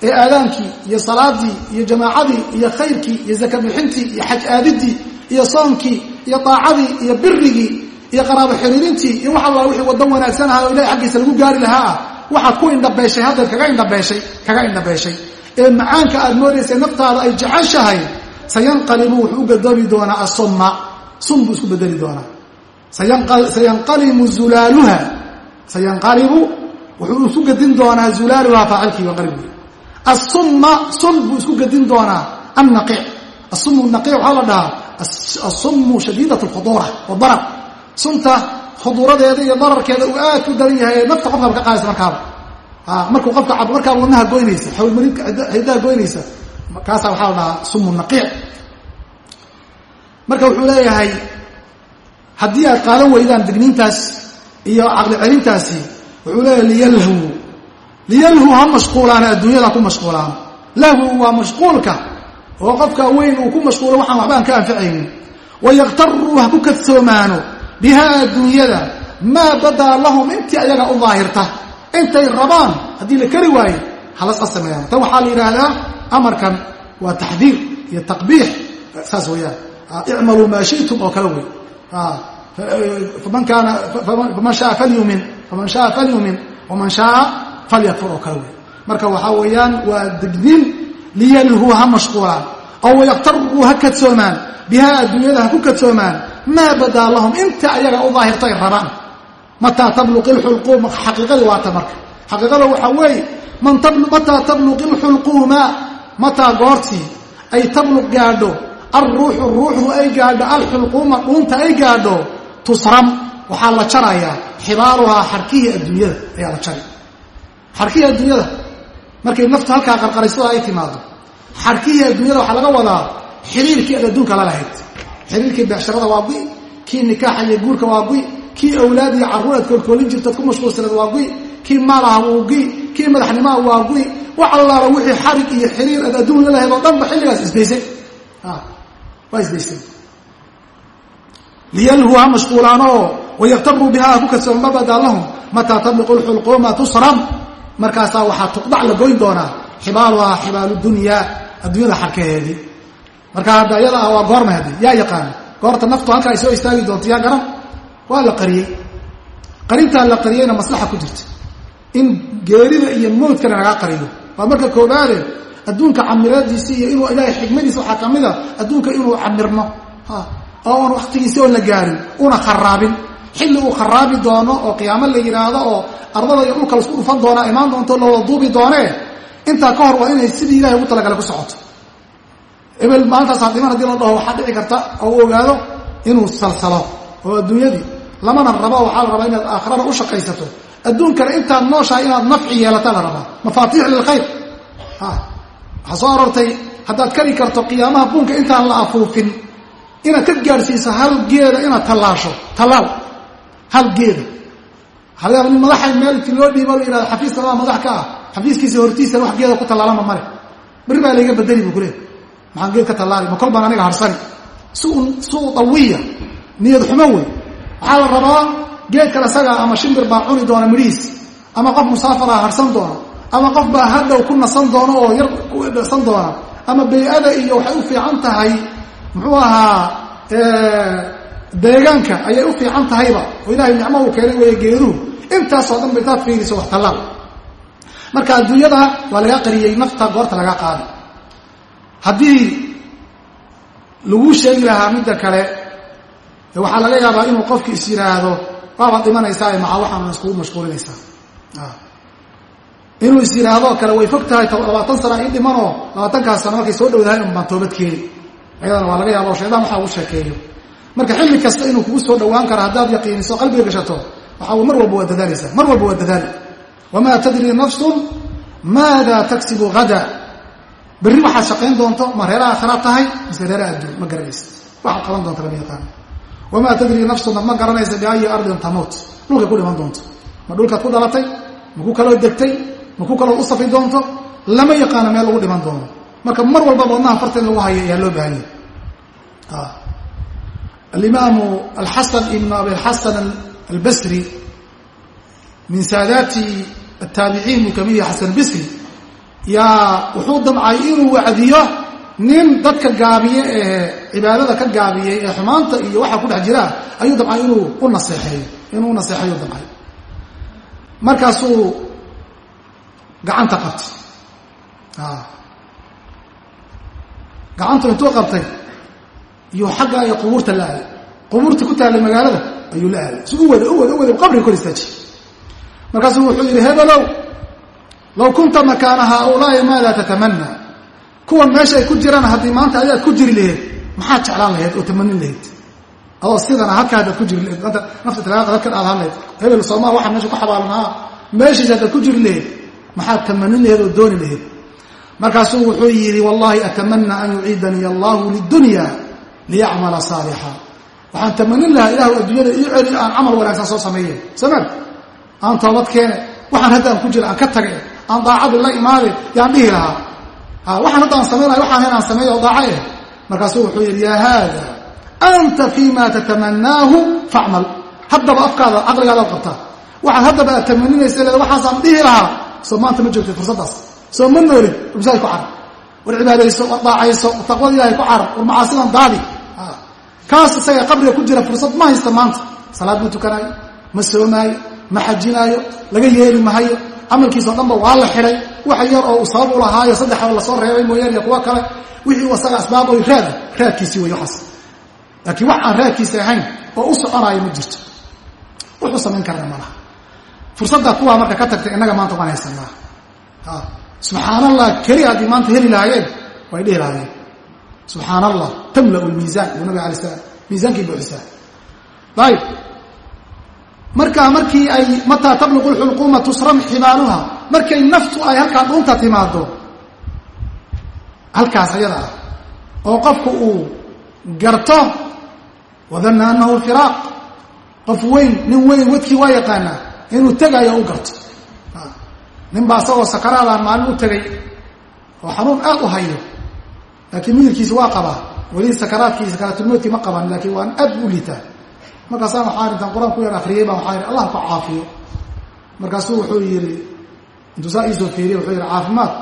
ee aadaankii iyo salaadii iyo jamaacadii iyo khayrkii iyo zaka bixintii iyo xaj aadidii iyo soonkii iyo daacadii iyo birigii iyo qaraabo xiriirintii iyo wax alla wixii waddan wanaagsan ahaa oo ilahay xaggiisa lagu gaari lahaa ah waxaad ku indhabeeshay haddeed kaga indhabeeshay kaga indhabeeshay. Ee macaanka aad moodaysay naftaada ay jeceshahay sayanqalibu wuxuu u gadoomi doonaa asumma sun buu isku bedeli doonaa. Sayanqalibu zulaaluha. Sayanqalibu wuxuu isu gedin doonaa zulaaluha faacilkii wanqalib asumma sun buu isku gedin doonaa annaqiic. Asum naqiic waxaa la dhahaa asummu shadiidat alkhuduura wadarar sunta khuduuradeeda iyo dararkeeda uu aad ku daran yahay nafta qofkaba ka qaadaysa markaaba. Markuu qofka cabo markaaba wadnaha goynaysa xawlmarinka haydaha goynaysa kaasaa waxaa la dhahaa sumu naqiic. Marka wuxuu leeyahay haddii aad qaadan weydaan digniintaas iyo caqli celintaasi wuxuu leeyahay liyalhu. Liyalhu ha mashquulaana adduunyada ku mashquulaan. Lahwu waa mashquulka oo qofka weyn uu ku mashquulo waxaan waxbaan ka anficaynin wayaktaruu ha ku kadsoomaano bihaa adduunyada maa badaa lahum intii ayaga u daahirta. Intay rabaan haddii la kari waayo halasqa sameeyaan. Tan waxaa la yidhaahdaa amarkan waa taxdiir iyo taqbiix saas weeyaan. Icmaluu maa shi'tum oo kale wey faman kaana faman shaa falyumin faman shaa falyumin waman shaaa falyakfur oo kale wey marka waxaa weeyaan waa degdin liyalhu ha mashquulaan oo wayaktaruu ha kadsoomaan bihaa adduunyada ha ku kadsoomaan maa badaa lahum inta ayaga u daahirto ay rabaan mataa tabluqi lxulquum xaqiiqadii waata marka xaqiiqada waxaa weeye mataa tabluqi lxulquuma mataa goortii ay tabluq gaadho alruuxu ruuxdu ay gaadho alxulquuma dhuunta ay gaadho tusram waxaa la jarayaa xibaaluhaa xarkihii adduunyada ayaa markay naftu halkaa qarqaraysada ay timaado. Xarkihii adduunyada waxaa laga wadaa xiriirkii ad adduunka la lahayd. Xiriirkii beecsharada waa gui kii nikaaxa iyo guurka waa gui kii awlaad iyo carruur aad koolkoolin jirtaad ku mashquulsanaed waa gui kii maal ah wuu gui kii madaxnimaha waa gui wax allaala wixii xarig iyo xiriir aad adduun la lahayd oo dhanba xilligaas isdaysay waa isdaysay liyalhu ha mashquulaanoo wayaktaruu bihaa ku kadsoon ma badaa lahum mataa tabliqu lxulquuma tusram markaasaa waxaa tuqdac la goyn doonaa. Xibaaluhaa xibaalu dunyaa adduunyada xarkaheedii marka hadda iyada ah waa goorma hadi yaa yaqaana goorta naftu halkaa ay soo istaagi doonto yaa garan? Waa la qariyey. Qarintaa la qariyeyna maslaxa ku jirta. In geerida iyo mowdkana lagaa qariyo. Waa marka koobaade adduunka camiradiisi iyo inuu ilaahay xikmadiisa waxaa ka mid a adduunka inuu camirno. Oo oon waktigiisi oon la gaarin una kharaabin xilli uu kharaabi doono oo qiyaamo la yidhaahdo oo ardada iyo dhulka la isku dhufan doonaa imaan doonto la wada duubi doonee intaa ka hor waa inay sidii ilahay ugu talagala ku socoto. Ebel maalintaasaa dhiman haddii la dhaho waxaa dhici karta oo u ogaado inuu salsalo oo adduunyadii lamana rabo waxaa la rabaa inaad aakhirada u shaqaysato. Adduunkana intaad nooshahay inaad nafci yeelata la rabaa. Mafaatiix lilkhayr waxaa soo aroortay haddaad kari karto qiyaamaha buunka intaan la afuufin inaad ka gaadhsiiso hal geeda inaad tallaasho tallaal hal geeda halayaaba nin madaxa meelki loo dhiibo la yihahdo xafiiska maa madax ka ah. Xafiiskiisa hortiisa wax geeda ku tallaalama male berri baa layga badeli buu kuleey maxaan geed ka tallaali ma kol baan aniga harsani. Suu dawiya niyad xumo wey. Waxaa la rabaa geedkan isaga ama shimbir baa cuni doona midhihiis ama qof musaafara harsan doona ama qof baa hadhow ku nasan doono oo yar ku nasan doona ama bay-ada iyo waxay u fiican tahay muxuu ahaa deegaanka ayay u fiican tahayba. Oo ilahay nicmo uu keenay weeye geeduhu. Intaasoo dhan ba intaad fiiriso wax tallaal. Marka adduunyada waa lagaa qariyey nafta goorta lagaa qaada haddii laguu sheegi lahaa midda kale waxaa laga yaabaa inuu qofki is yidhaahdo waabaad dhimanaysaa maca waxaana iskugu mashquulinaysaa inuu is yidhaahdo kale way fog tahay labaatan sana ii dhimanoo labaatankaas sano markay soo dhowdahay un baan toobad keeni ayadana waa laga yaaba o shaydaan waxa ugu sheekeeyo marka xilli kasta inuu kugu soo dhowaan karo haddaad yaqiiniso qalbiga gashato waxa mar walba waa dadaalaysaa mar walba waa dadaali wamaa tadri nafsun maada taksibu hada berri waxaad shaqayn doonto ma reera aakhira tahay mise reera adduun ma garanaysa waxaad qaban doonta lama yaqaano wamaa tadri nafsuna ma garanaysa biayi ardin tamuut. Dhulkay ku dhiman doonto. Ma dhulkaad ku dhalatay ma ku kaloo degtay ma ku kaloo u doonto lama yaqaano meel lagu dhiman doono. Marka mar walbaba wadnaha farta in lagu hayo ayaa loo baahan yahay alimaamu alxasan ibnu abialxasan albasri min saadaati ataabiciin buu ka mid yahay xasan albasri yaa wuxuu damcay inuu wacdiyo nin dadka gaabiye ee cibaadada ka gaabiyey ee xumaanta iyo waxa ku dhex jiraa ayuu damcay inuu u naseexeeyo inuu u naseexeeyo damcay markaasuu gacanta qabtay gacantu intuu qabtay iyuu xagga iyo qubuurta la aaday qubuurta ku taallay magaalada ayuu la aaday si u wada wada wada qabriga kor istaajiy markaasuu wuxuu yidhi hebelow low kunta makaana haaulaai maada tatamana kuwan meesha ay ku jiraan haddii maanta ayaad ku jiri laheyd maxaad jeclaan laheyd oo tamanin laheyd? Adoo sidana halkaa hadaad ku jiri laheyd maanta nafta halkan aad hadlayd hebel soomaa waxaa meesha ku xabaalanaa meeshiis haddaad ku jiri laheyd maxaad tamanin laheyd oo dooni laheyd? Markaasuu wuxuu yidhi wallahi atamana an yuciidanii allahu lidunya liyacmala saalixa. Waxaan tamanin lahaa ilahu adduunyada ii celi aan camal wanaagsan soo sameeye somal aan toobad keene. Waxaan haddaan ku jira aan ka tage aan daacadii la imaade yaan dhihi lahaa. Waxaan hadda aan samaynaya waxaan hayn aan sameeya oo daaca markaasuu wuxuu yidhi yaa haada anta fi ma tatamanaahu facmal haddaba afkaada caqligaadaad qabtaa. Waxaad haddaba aad tamaninaysa leeda waxaasaan dhihi lahaa. Soo maanta ma joogtay fursaddaas. Soo ma noolid masaaj ku carab war cibaadayso war daacayso war taqwada ilahay ku carab war macaasidan daadi kaas isaga qabriga ku jira fursad ma haysta maanta. Salaad ma tukanaayo ma soomaayo ma xajinaayo laga yeeli mahayo camalkiisao dhanba waa la xidhay waxa yar oo uu sabab u lahaayo saddexa la soo reebay mooyaane iyo kale wixii asaga asbaab oy raadkiisii wey waxaas. Laakiin wax aan raadkiisa ahayn oo u soconaayo ma jirto. Wuxuu samayn karna malaha fursadda kuwaa marka ka tagtay innaga maanta waan haysanaa subxaan allah keli haddii maanta heli lahaayeen way dhihi lahaayeen subxaan allah tamlau lmiisaan buu nabig alay slam miisaankii buuxisaa ayib markaa markii ay mataa tabluqu lxulquuma tusram xibaaluha markay naftu ay halkaa dhuunta timaado halkaas ayada ah oo qofku uu garto wadanna anahu firaaq qof weyn nin weyn wadkii waa yaqaanaa inuu tegaayo u garto. Nin baa isagoo sakaraadaan maalin u tegay oo xanuun aad u hayo laakiin midilkiisa waa qabaa weli sakaraadkii sakaraatulmoodkii ma qaban laakiin waan aad u liitaa markaasaan waxaan intaan qur'aan ku yar akriyay baan waxaa yidhi allah ku caafiyo. Markaasuu wuxuu yidhi intuu saa iisoo fiiriye wuxuu yidhi caafimaad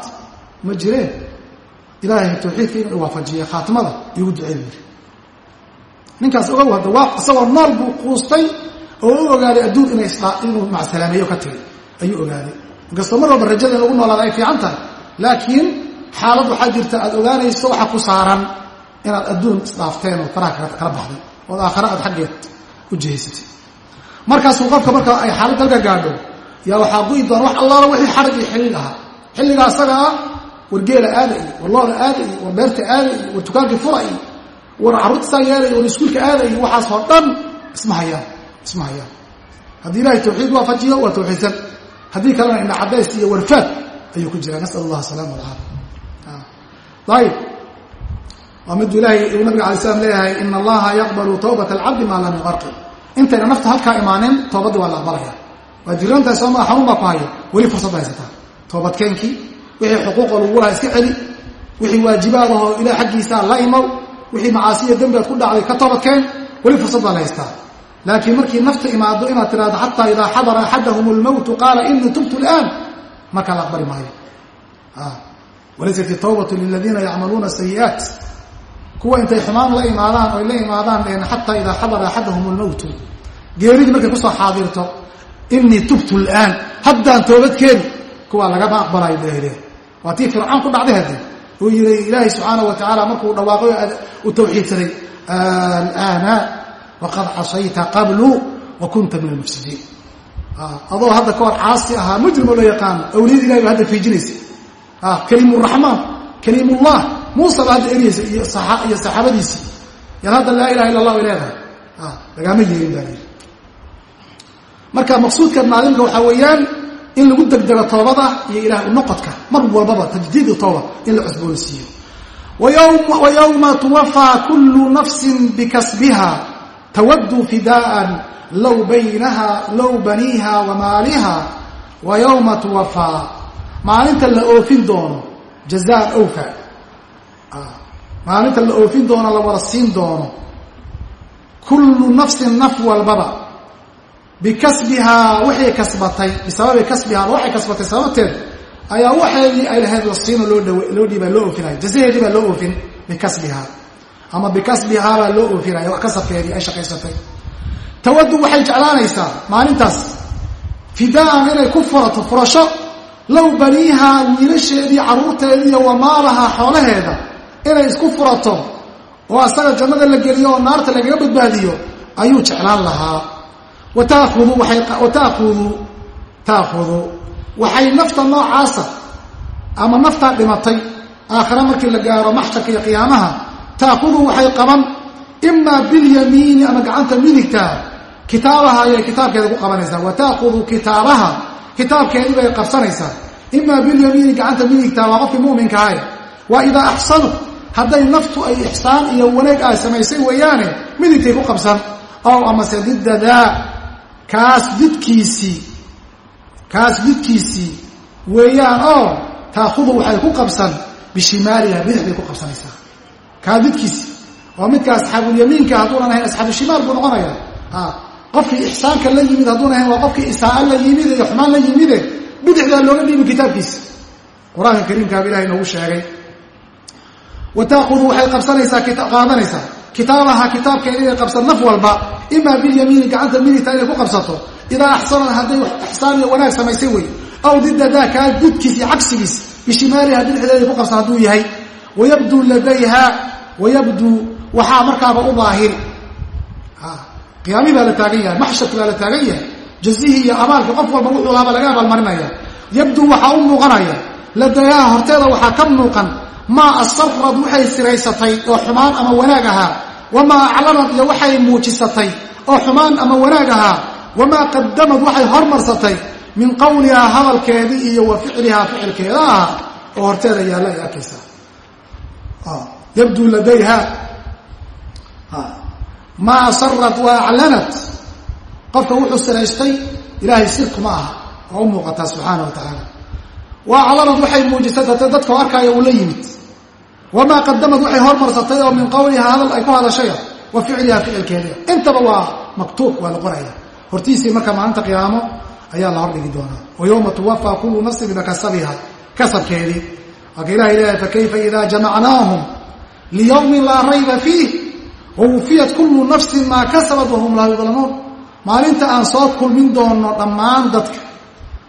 ma jireen ilaahay tawxiidka inuu iwaafajiye khaatimada igu duceey yidhi. Ninkaas ogow hadda waa isagoo nool buu quustay oo u ogaaday adduun inay inuu macsalaameeyo ka tegay ayuu ogaaday. Inkastoo mar walba rajada lagu noolaada ay fiican tahay laakiin xaalad waxaa jirta aad ogaanayso waxa ku saaran inaad adduun isdhaafteen oo faraha kala baxday ood aakhare aad xaggeed u jihaysatay markaasuu qofka marka ay xaalad dalka gaadho yaa waxaa gu'i doona wax allaala wixii xarag iyo xiliil ahaa xilligaa isaga ah war geela aada iyo war looda aada iyo war beerta aada iyo war dukaankii fura iyo war carruurtasaa yeela iyo war iskuulka aada iyo waxaasoo dhan isma hayaan isma hayaan. Haddii ilahay tawxiid waafajiyo waa tawxiidsan. Haddii kalena indha iyo warfaad ayuu ku jiraa. Nasal allah asalama walcaafiya ayib waa miduu ilahay uu nabiga alay slam leeyahay ina allaha yaqbalu tawbat alcabdi maa lam yuqarqi intayna nafta halkaa imaanin toobaddii waa la aqbalaya. Waa jirantahay soomaa xanuun baa ku haya. Weli fursad haysataa. Toobadkeenkii wixii xuquuqo lagu laha iska celi wixii waajibaadahoo ilah xaggiisa la imow wixii macaasiya dembiaad ku dhacday ka toobadkeen weli fursad baa la haystaa. Laakiin markii nafta imaado inaad tirahdo xataa idaa xadara axadahum lmowtu qaala inii tubtu laan markaa la aqbali walaysat itawbatu liladiina yacmaluuna sayi'aat kuwa intay xumaan la imaadaan oy la imaadaan xataa idaa xadara axadahum lmowtu geeridii markay ku soo xaadirto inii tubtu laan haddaan toobadkeeni kuwaa lagama aqbalayo dhehdeen waa tii fircoon ku dhacday hade uu yihi ilaahay subxaana wa tacaala markuu dhawaaqay uu tawxiidsaday alaana waqad casayta qablu wa kunta min almufsidiin adoo hadda kahor caasi ahaa mujrimo loo yaqaano awliyad ilahi ba hadda fiijinaysa kaliimuraxmaan kaliimullah muusa ba hadda eriyeysa iyo saxaabadiisii yaad hadda laa ilaha illa allah ay leedahay lagaama yeelin baa layidhi marka maqsuudka maalimka waxaa weeyaan in lagu degdego toobada iyo ilaah unoqodka mar walbaba tajdiidu tooba in la cusboonsiiyo wa yowma tuwafaa kullu nafsin bikasbiha tawaddu fidaa'an low baynaha low baniiha wa maaliha. Wa yowma tuwafaa maalinta la oofin doono jazaan owfa maalinta la oofin doono la wada siin doono. Kullu nafsin naf walbaba. Bikasbihaa waxay kasbatay bisababi kasbihaa waxay kasbatay sababteed ayaa waxeedii ay lahayd la siino loo dh loo dhiibaa loo oofinaya jazaheedii baa loo oofin bikasbihaa ama bikasbihaa baa loo oofinaya wax kasabkeedii ay shaqaysatay. Tawadu waxay jeclaanaysaa maalintaas. Fidaan inay ku furato furasho low baniihaa wiilasheedii carruurteedii iyo wamaalahaa xoolaheeda inay isku furato oo asaga jannada la geliyo oo naarta lagaga badbaadiyo ayuu jeclaan lahaa. Wataakudu taakudu waxay nafta noocaasa ama naftaa dhimatay aakhira markii la gaaro maxsharka iyo qiyaamaha taakudu waxay qaban imaa bilyamiini ama gacanta midigta kitaabaha ayay kitaabkeeda ku qabanaysaa wataakudu kitaabaha kitaabkeedii bay qabsanaysaa. Imaa bilyamiini gacanta midigta waa qofkii muminka ahay waa idaa axsanu hadday naftu ay ixsaan iyo wanaag ay samaysay weeyaane midigtay ku qabsan. Ow amase didadaa kaas didkiisii kaas didkiisii weeyaan oo taakudu waxay ku qabsan bishimaaliha bidixday ku qabsanaysaa. Kaa didkiisii oo midka asxaabulyamiinka hadduunan ahayn asxaabushimaal buu noqonaya qofkii ixsaanka la yimid hadduuna ahayn waa qofkii isaaa la yimide iyo xumaan la yimide bidixdaa looga dhiibi kitaabkiisa. Qur'aanka kariimkaaba ilahay noogu sheegay. Wa taakudu waxay qabsanaysaa qaadanaysaa. Kitaabaha kitaabkeeda inay qabsan naf walba imaa bilyamiini gacanta midigta inay ku qabsato. Idaa axsanad hadday ixsaan iyo wanaag samaysay wey aw didadaa kaa gudkiis iyo cagsigiis bishimaaliha bidixdeeda ku qabsan hadduu yahay. Wayabduu ladayha wayabduu waxaa markaaba u daahiri qiyaamihii baa la taagan yahay maxsharki baa la taagan yahay. Jazihii iyo abaalka qof walba wuxuu laaba laga abaalmarinaya yabduu waxaa u muuqanaya ladayaha horteeda waxaa ka muuqan maa asarad waxay siraysatay oo xumaan ama wanaag ahaa wamaa aclanad iyo waxay muujisatay oo xumaan ama wanaag ahaa wamaa qadamad waxay hormarsatay min qawlihaa hadalkeedii iyo wa ficlihaa ficilkeeda ahaa. Oo horteeda yaalla ay arkaysaa yabduu ladayha maa asarad wa aclanad qofka wuxuu siraystay ilaahay sirkuma aha oo u muuqataa subxaana wa tacaala. Wa aclanad waxay muujisatay dadkao arkaayo uu la yimid. Wamaa qadamad waxay hormarsatay oo min qawlihaa hadal ay ku hadashaya wa ficlihaa ficilkeeda. Intaba waa maktuub waa la qoraya. Hortiisii marka maalinta qiyaamo ayaa la hordhigi doonaa. Wa yowma tuwafaa kullu nafsin bikasabiha kasabkeedii. Waaka ilahay leeyahay fakayfa idaa jamacnaahum liyowmin laa rayba fiih wawufiyat kullu nafsin maa kasabat wahum laa yudlamuun maalinta aan soo kulmin doono dhammaan dadka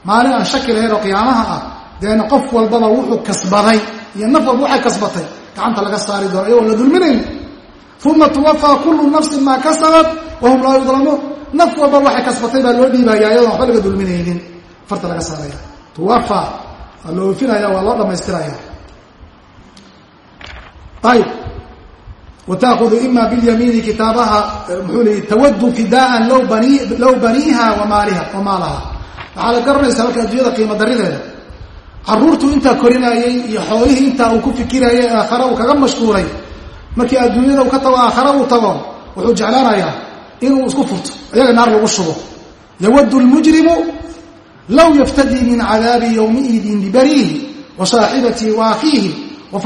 maalin aan shaki lahayn oo qiyaamaha ah deena qof walbaba wuxuu kasbaday iyo naf walba waxay kasbatay gacanta laga saari doono iyagoon la dulminayn. Uma tuwafaa kullu nafsin maa kasabat wahum laa yudlamuun naf walba waxay kasbatay baa loo dhiibaya iyadoon waxba laga dulminaynin farta laga saaraya. Tuwafaa waa la oofinaya wataakudu ima bilyamiini kitaabaha muxuu leeyay tawadu fidaan low bani low baniiha wamaaliha wa maalaha waxaa la garanaysaa marka adduunyada qiimo darideeda caruurtuu intaa korinayey iyo xoolihii intaa uu ku fikirayay aakhare uu kaga mashquulay markii adduunyada uu ka tago aakhare uu tago wuxuu jeclaanayaa inuu isku furto iyaga naar lagu shubo yawadu lmujrimu low yaftadii min cadaabi yowmiidin bibariihi wa saaxibatii wa akhiihi wa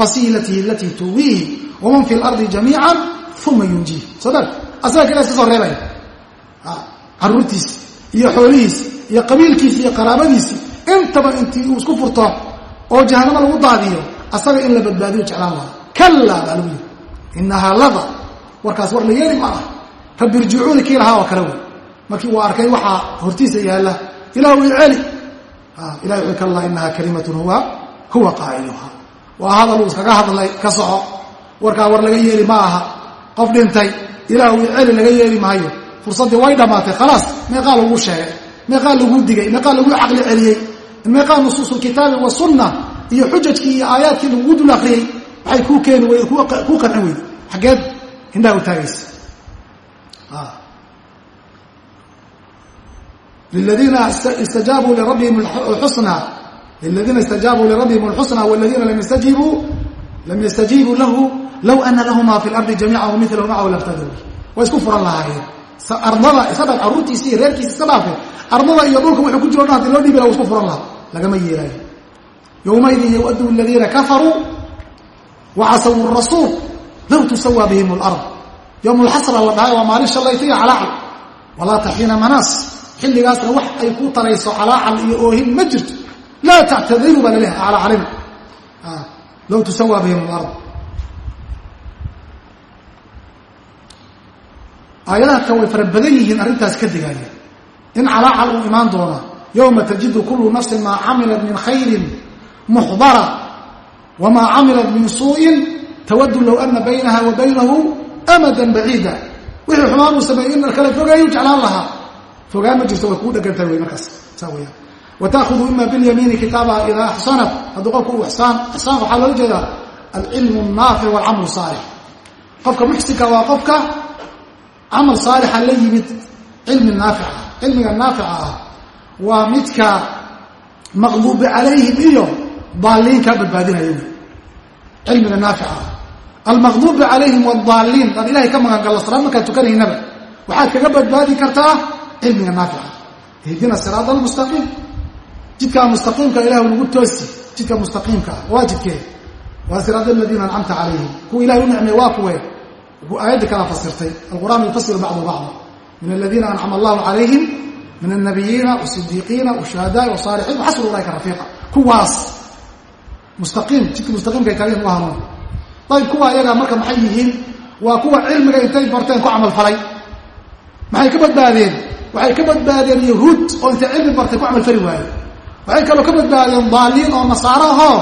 waman fi lardi jamiica uma yunjiih soo dar asaga kale iska soo reebaya caruurtiisi iyo xoolihiisi iyo qabiilkiisi iyo qaraabadiisi intaba intii uu isku furto oo jahanamo lagu daadiyo asaga in la badbaadiyo jeclaan lahaa kallaa baa lagu yiri inahaa lada warkaas war la yeeli ma ah rabbi irjicuuni kii lahaa oo kale wey markii uu arkay waxaa hortiisa yaalla ilah wi celi ilahi warkaa war laga yeeli ma aha qof dhintay ilaah wi celi laga yeeli maayo. Fursaddii way dhammaatay khalaas meeqaa lagu sheegay meeqaa laguu digay meeqaa laguu caqli celiyey meeqaa nusuusulkitaabi wasunna iyo xujajkii iyo aayaadkii lagugu dul akriyey waxay kuu keeni weyde kuu qancin weyde xaggeed indhaha u taagaysa. Liladiina istajaabuu lirabbihim xusna liladiina istajaabuu lirabbihim alxusna waladiina lam yastajiibuu lam yastajiibuu lahu low ana lahumaa fi lardi jamiica wamilahu macahu laftaduu way isku furan lahaayeen ardada isadha caruurtiisi iyo reerkiisa iska dhaafe ardada iyo dhulka wuxuu ku jiro dhan haddii loo dhiibi laha isku furan lahaa lagama yeelaayo yowmaidin yowadu aladiina kafaruu wacasaw rasuul low tusawaa bihim lard yowm lxasra la dhahay waa maalin shallaytaiyo calaacal walaata xiina manaas xilligaasna wax ay ku tarayso calaacal iyo oohin ma jirto laa tactadiru baa laleehay calacalina low tusawaa bihim lard aayadaadka way fara badan yihiin arrintaas ka digaya in calaacal uu imaan doona yowma tajidu kullu nafsin maa camilat min khayrin muxdara wamaa camilat min suuءin tawadu low ana baynaha wa baynahu amadan baciida wixii xumaan uu sameeyey in kala fogeeyu jeclaan lahaa fogaan ma jirto way kuu dhegantahay wey markaas saa weyaan wataahudu ima bilyamiini kitaabaha idaa axsanat hadduu qofku u isaan ixsaan waxaa loola jeedaa alcilmu الnaafic wاlcamalu saalix qofka muxsinka waa qofka camal saalixa la yimid cilmi naafica cilmiga naafica ah waa midka maqluubi calayhim iyo daaliin kaa badbaadinaya cilmiga naafica ah. Almaqluubi calayhim wadaaliin daan ilahay ka magan gallo salaad markaan tukanaynaba waxaad kaga badbaadi kartaa cilmiga naafica ihdina siraada almustaqiim jidkaa mustaqiimka ilah nagu toosi jidka mustaqiimka ah waa jidkee waa siraada aladiina ancamta calayhim kuwa ilahay aayadda kala fasirtay alqur'aan yufasiru bacdu bacda min aladiina ancama allahu calayhim min alnabiyiina wasidiiqiina washuhadaai wasaalixiin waxasru ulaaika rafiiqa. Kuwaas mustaqiim jidka mustaqiimka ay taageen waa hanuun ayib kuwa ayaga marka maxay yihiin? Waa kuwa cilmiga intay barteen ku camal falay. Maxay ka badbaadeen? Waxay ka badbaadeen yahuud oo intay cilmi bartay ku camal fali waaye. Waxay kaloo ka badbaadeen daaliin oo nasaaro ahoo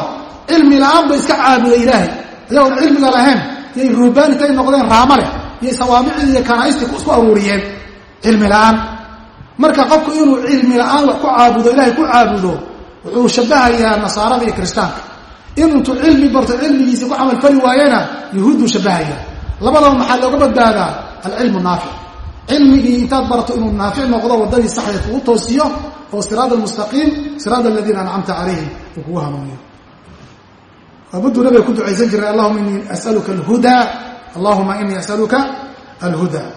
cilmi la'aan ba iska caabuday ilaahay. Ayagoon cilmiga lahayn yay ruubaan intay noqdeen raamo leh iyo sawaamicdii iyo kanaaistii isku aruuriyeen. Cilmi la'aan. Marka qofku inuu cilmi la'aan wax ku caabudo ilahay ku caabudo wuxuu shabahayaa nasaarada iyo kiristaanka. In intuu cilmi barto cilmigiisii ku camal fali waayena yahuudduu shabahayaa labadaba maxaa looga badbaadaa? Alcilmu naafic. Cilmigii intaad barato inuu naafic noqdo waddadii saxdeed kugu toosiyo oo siraada almustaqiim siraada aladiina ancamta calayhim uu kugu hanuuniyo abudu nabiga ku ducaysan jiray allahuma inii asaluka alhudaa allahuma inii asaluka alhudaa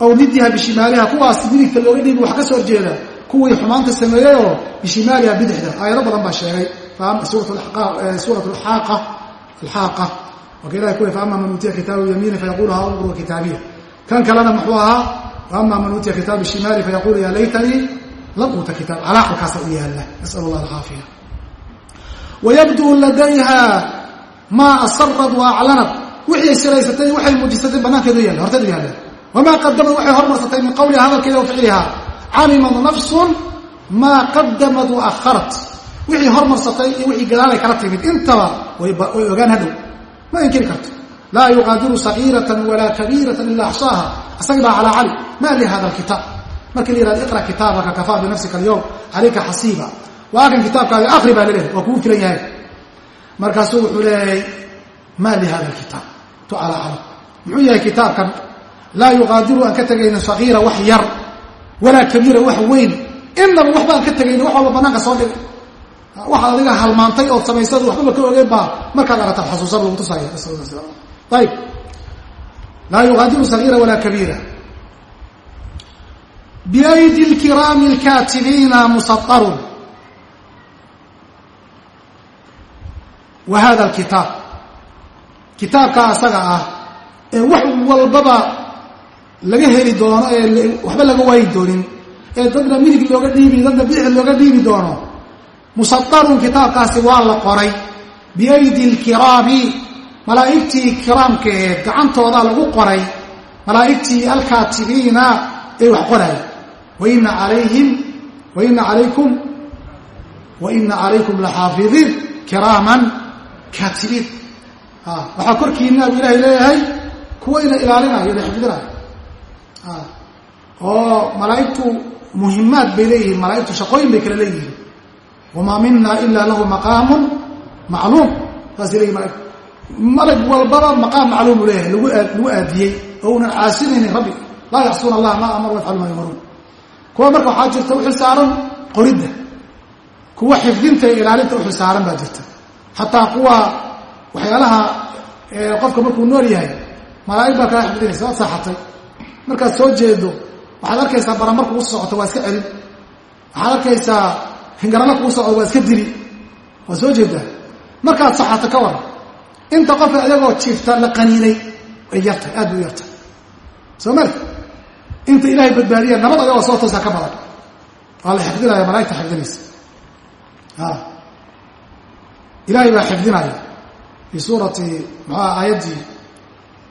aw nidiha bishimaaliha kuwaas midigta looga dhiibi waxa ka soo horjeeda kuwii xumaanta sameeyeyoo bishimaaliha bidixda. Aayado badan baa sheegay. Suurat alxaaqa waka ilahay ku le faama man uutiya kitaabu yamiini fayaqulu ha unquru kitaabiya. Kan kalena muxuu ahaa faama man uutiya kitaabu shimaali fayaqulu ya laytanii lam uuta kitaab. Calaaqalkaasa u yaalla nasal allah alcaafiya wayabduu ladayha maa asarad wa aclanad wixii siraysatay waxay muujisatay banaankeedu yaalla horteedu yaalla wamaa qadamad waxay hormarsatay min qawliha hadalkeeda wa ficliha calimad nafsun maa qadamad wa akharat wixii hormarsatay iyo wixii gadaalay kala timid intaba way ogaan hadhow ma inkiri karto laa yuqaadiru sagiiratan walaa kabiiratan ila axsaaha asagi baa calaa cali ma li hada alkitaab markii la yihahdo iqra kitaabaka kafaa binafsika alyowm calayka xasiiba waa kan kitaabkaadi akri baa laleehay waa kugu filan yahay. Markaasuu wuxuu leeyahay maa li hada alkitaab? Tu calaa cali muxuu yahay kitaabkan? Laa yuqaadiru aan ka tegaynin sagiira wax yar walaa kabiira wax weyn. Inaba waxba aan ka tegaynin wax walba banaanka soo dhigay. Waxaad adiga halmaantay ood samaysad waxbaba ka ogeen baa markaad aragta xasuusan lagu tusaya ayib laa yuqaadiru sagiira walaa wa hada alkitaab kitaabka asaga ah ee wax walbaba laga heli doono ee waxba laga waayi doonin ee dadna midig looga dhiibi dadna bidix looga dhiibi doono musaarun kitaabkaasi waa la qoray biaydi lkiraami malaa'igtii kiraamkeed gacantooda lagu qoray malaa'igtii alkaatibiina ee wax qoray waina alayhim waina alaykum waina calaykum laxaafidiin kiraaman kaatibiin waxaa korkiina u ilaahay leeyahay kuwa ina ilaalinayo ina xifdinayo oo malaa'igtu muhimaad bay leeyihiin malaaigtu shaqooyin bay kala leeyihiin. Wamaa mina ila lahu maqaamun macluum. Saasay leyihin malagtu malag walbaba maqaam macluum uu leeyahay lagu lagu aadiyey. Oo unan caasinaynin rabbi. Laa yacsuuna allah maa amar wayafcalu maa yumaruun kuwa marka waxaa jirta u xilsaaran qoridda. Kuwa xifdinta iyo ilaalinta u xilsaaran baa jirta xataa kuwa waxyaalaha qofka markuu nool yahay malaa'ig baa kaa xifdinaysa waad saaxatay. Markaad soo jeedo waxaad arkaysaa baramar kugu socoto waa iska celin. Waxaad arkaysaa hingarano kugu socdo waa iska dili. Waa soo jeedaa. Markaad saxato ka waran inta qofka ayagoo jiifta la qaniinay ay yartay aad bay u yartay. Soo marka inta ilaahay badbaadiya nabad ayagoo soo toosa ka badan. Waa la xifdinaya malaigta xifdinaysa ilahay baa xifdinaya fii suurati maxaa aayaddii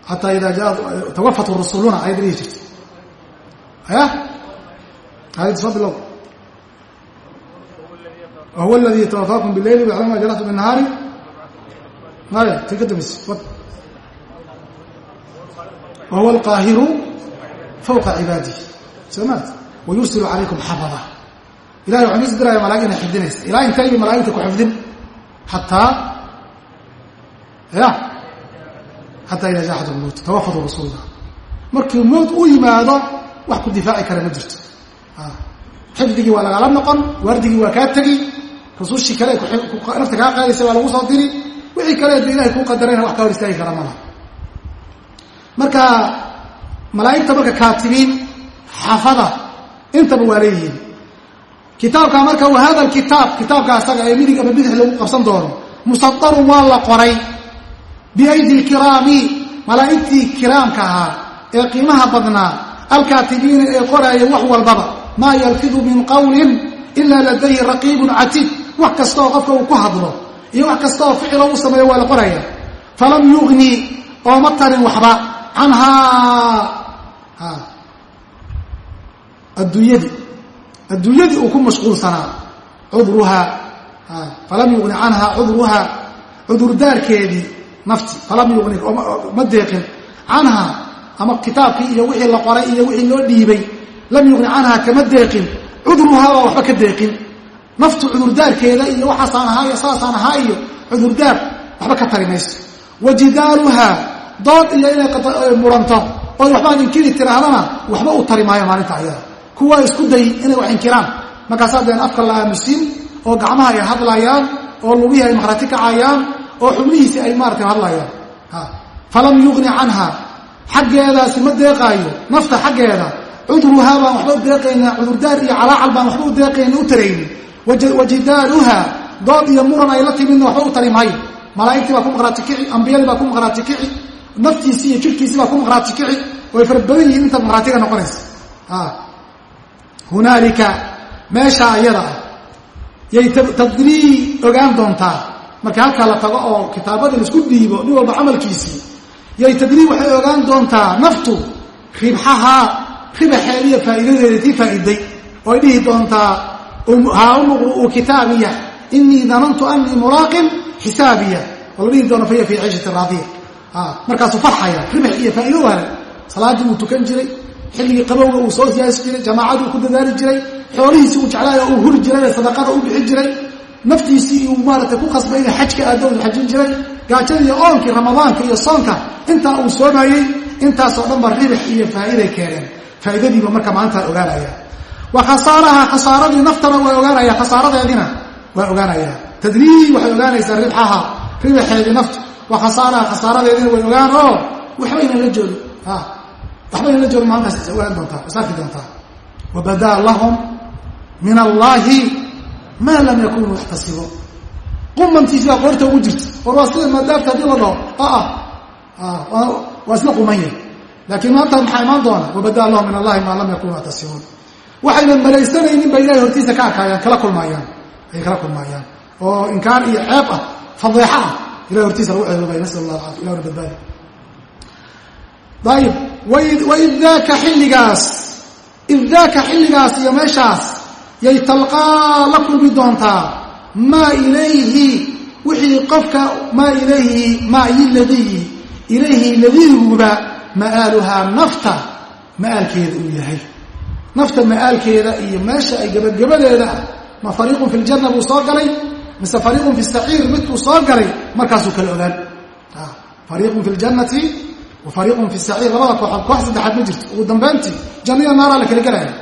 xataa idaa jaa tawafat rusuluna ayadda dhihi jirtay ya aayaddi soo bilow wahuwa aladii yatawafaakum bileyli wayaclamu ma jarahtum binahaari maya ti ka dambaysa wahuwa alqaahiru fawqa cibaadihi soo maat wayursilu calaykum xafada ilahay waxaa nusi diraya malaig inay xifdinaysa ilaa intay bay malaa'igta ku xifdin xataa ya xataa idaa jaa axad lmowt tawafatu rasuulna markii mowt u yimaado wax ku difaaci kara ma jirto xifdigii waa lagala noqon waardigii waa kaa tegi rusushii kale nafta kaa qaadaysa waa lagu soo diri wixii kale da ilahay kuu qadarayna wax ka hor istaagi kara malaha marka malaa'igta marka kaatibiin xafada intaba waa kitaabka marka wa hada alkitaab kitaabka asaga ee midig ama bidix lagu qabsan doono. Musadarun waa la qoray. Biaydi lkiraami malaa'igtii kiraamka ahaa ee qiimaha badnaa. Alkaatibiina ee qoraaya wax walbaba. Maa yalfidu min qawlin ila ladayhi raqiibun catiid. Wax kasta oo qofka uu ku hadlo iyo wax kasta oo ficilo u sameeyo waa la qoraya. Falam yugni ooma tarin waxba. Canhaa. Adduunyadii adduunyadii uu ku mashquulsanaa cudruhaa falam yugni canhaa cudruhaa cudurdaarkeedii nafti falam yugni ma deeqin canhaa ama kitaabkii iyo wixii la qoray iyo wixii loo dhiibay lam yugni canhaa kama deeqin cudruhaa baa waxba ka deeqin naftu cudurdaarkeeda iyo waxaasaan ahaa iyo saasaan ahaa iyo cudurdaar waxba ka tari mayso. Wa jidaaluhaa dood iyo inay muranto oy waxbaan inkiri tiraahdana waxba u tari maayo maalinta ayada kuwaa isku day inay wax inkiraan markaasaa deen afka la aamusiin oo gacmaha ay hadlayaan oo lugihii ay makhraati kacayaan oo xubnihiisii ay maarata hadlayaan. Falam yugni canha. Xaggeedaasi ma deeqaayo. Nafta xaggeeda. Cudruhaa baan waxba u deeqayna. Cudurdaar iyo calaacal baan waxba u deeqayna u tarayni. Wa jidaaluha dood iyo muran ay la timidna waxba u tari maayo malaa'igtii baa ku maqhraati kici ambiyadii baa ku maqhraati kici naftiisii iyo jirkiisii baa ku maqhraati kici. Way fara badan yihiin intaad maqhraatiga noqonaysa hunaalika meesha ayada ah. Yay tadrii ogaan doontaa. Marka halkaa la tago oo kitaabadii la isku dhiibo nin walba camalkiisii. Yay tadrii waxay ogaan doontaa naftu ribxahaa ribaxeeda iyo faa'iidadeeda tii faa'iday oo ay dhihi doontaa haa umuqru'u kitaabiya. Inii danantu anii mulaaqin xisaabiya oo la dhihi doono faya fii ciishati raadiya markaasuu farxaya ribax iyo faa'ido hale salaaddii uu tukan jiray xilligii qabowga uu soo siyaasi jiray jamaacadii ku dadaali jiray xoolihiisii uu jeclaayo uu huri jiray sadaqada u bixin jiray naftiisii uu maaragtay ku qasbay inay xajka aado u xajin jiray gaajada iyo oonkii ramadaanka iyo soonka intaa uu soomayey intaasoo dhan ba iyo faa'iday keeneen. Faa'iidadiiba marka maalintaa ogaanaya wa khasaaraha khasaaradii naftana waa ogaanaya khasaaradeedina waa ogaanaya tadriij waxay ogaanaysaa ribxaha ribaxeedii naftu. Wa khasaaraha khasaaradeedina way ogaan oo la joogin waxbayna la joogin maalintaas ogaan doontaa is doontaa. Wabadaa lahum min allaahi maa lam yakunuu yaxtasibuun qumantiisi baa qoorta ugu jirta. War waa sida maadaabta haddii la dhaho aa waa isla qumanya laakiin maanta maxaa imaan doona wabadaa lahum min allahi maa lam yakunuu yaxtasibuun waxaynan malaysanaynin bay ilahay hortiisa ka arkaayaan kala kulmaayaan. Ay kala kulmaayaan. Oo inkaan iyo ceeb ah fadeexa ah ilahay hortiisa lagu ceedoobay nasal allah alafia ilahuna badbaadi ayib waid daaka xilligaas. Id daaka xilligaas iyo meeshaas yay talqaa la kulmi doontaa. Maa ilayhi wixii qofka maa ilayhi maa iladii ilayhi ladiiguba ma'aaluhaa nafta ma'aalkeeda uu yahay. Nafta ma'aalkeeda iyo meesha ay gebagabadeeda ah. Ma fariiqun fi ljanna buu soo galay mise fariiqun fi saciir midkuu soo galay markaasuu kala ogaan. Fariiqun fi ljannati wa fariiqun fi saciir labada kooxood koox saddexaad ma jirto ugu dambayntii janniya naaraa la kala gelaya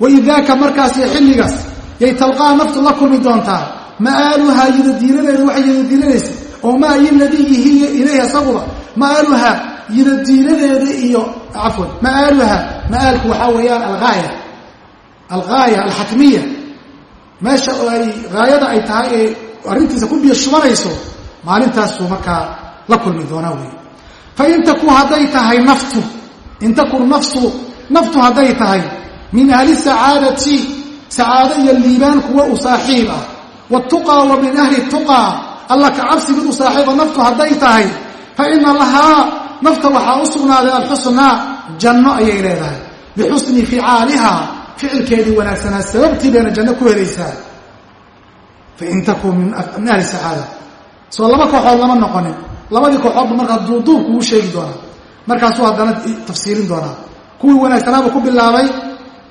waidaaka markaas iyo xilligaas yay talqaa naftu la kulmi doontaa ma'aaluhaa yidadiinadeedu waxay yidadiinanaysa oo maa yiladii yihiya ilayhi asaguba ma'aaluhaa yidadiinadeeda iyo cafwan ma'aaluha ma'aalku waxaa weeyaan algaaya algaaya alxatmiya meesha oo ay haayada ay tahay ee arrintiisa ku biyo shubanayso maalintaasuu markaa la kulmi doonaa wey fain takun hadday tahay naftu in takun nafsu naftu hadday tahay min ahli sacaadati sacaado iyo liibaan kuwa u saaxiib ah watuqaa wa min ahli tuqaa alla ka cabsi mid u saaxiiba naftu hadday tahay fa ina lahaa nafta waxaa u sugnaaday alxusnaa janno ayay leedahay bixusni ficaaliha ficilkeedii wanaagsanaa sababtii bayna janno ku helaysaa fain takun min ahli sacaada soo laba kooxood lama noqonin labadii kooxoodba markaa duuduub kugu sheegi doonaa markaasuu haddana tafsiirin doonaa. Kuwii wanaagsanaabuu ku bilaabay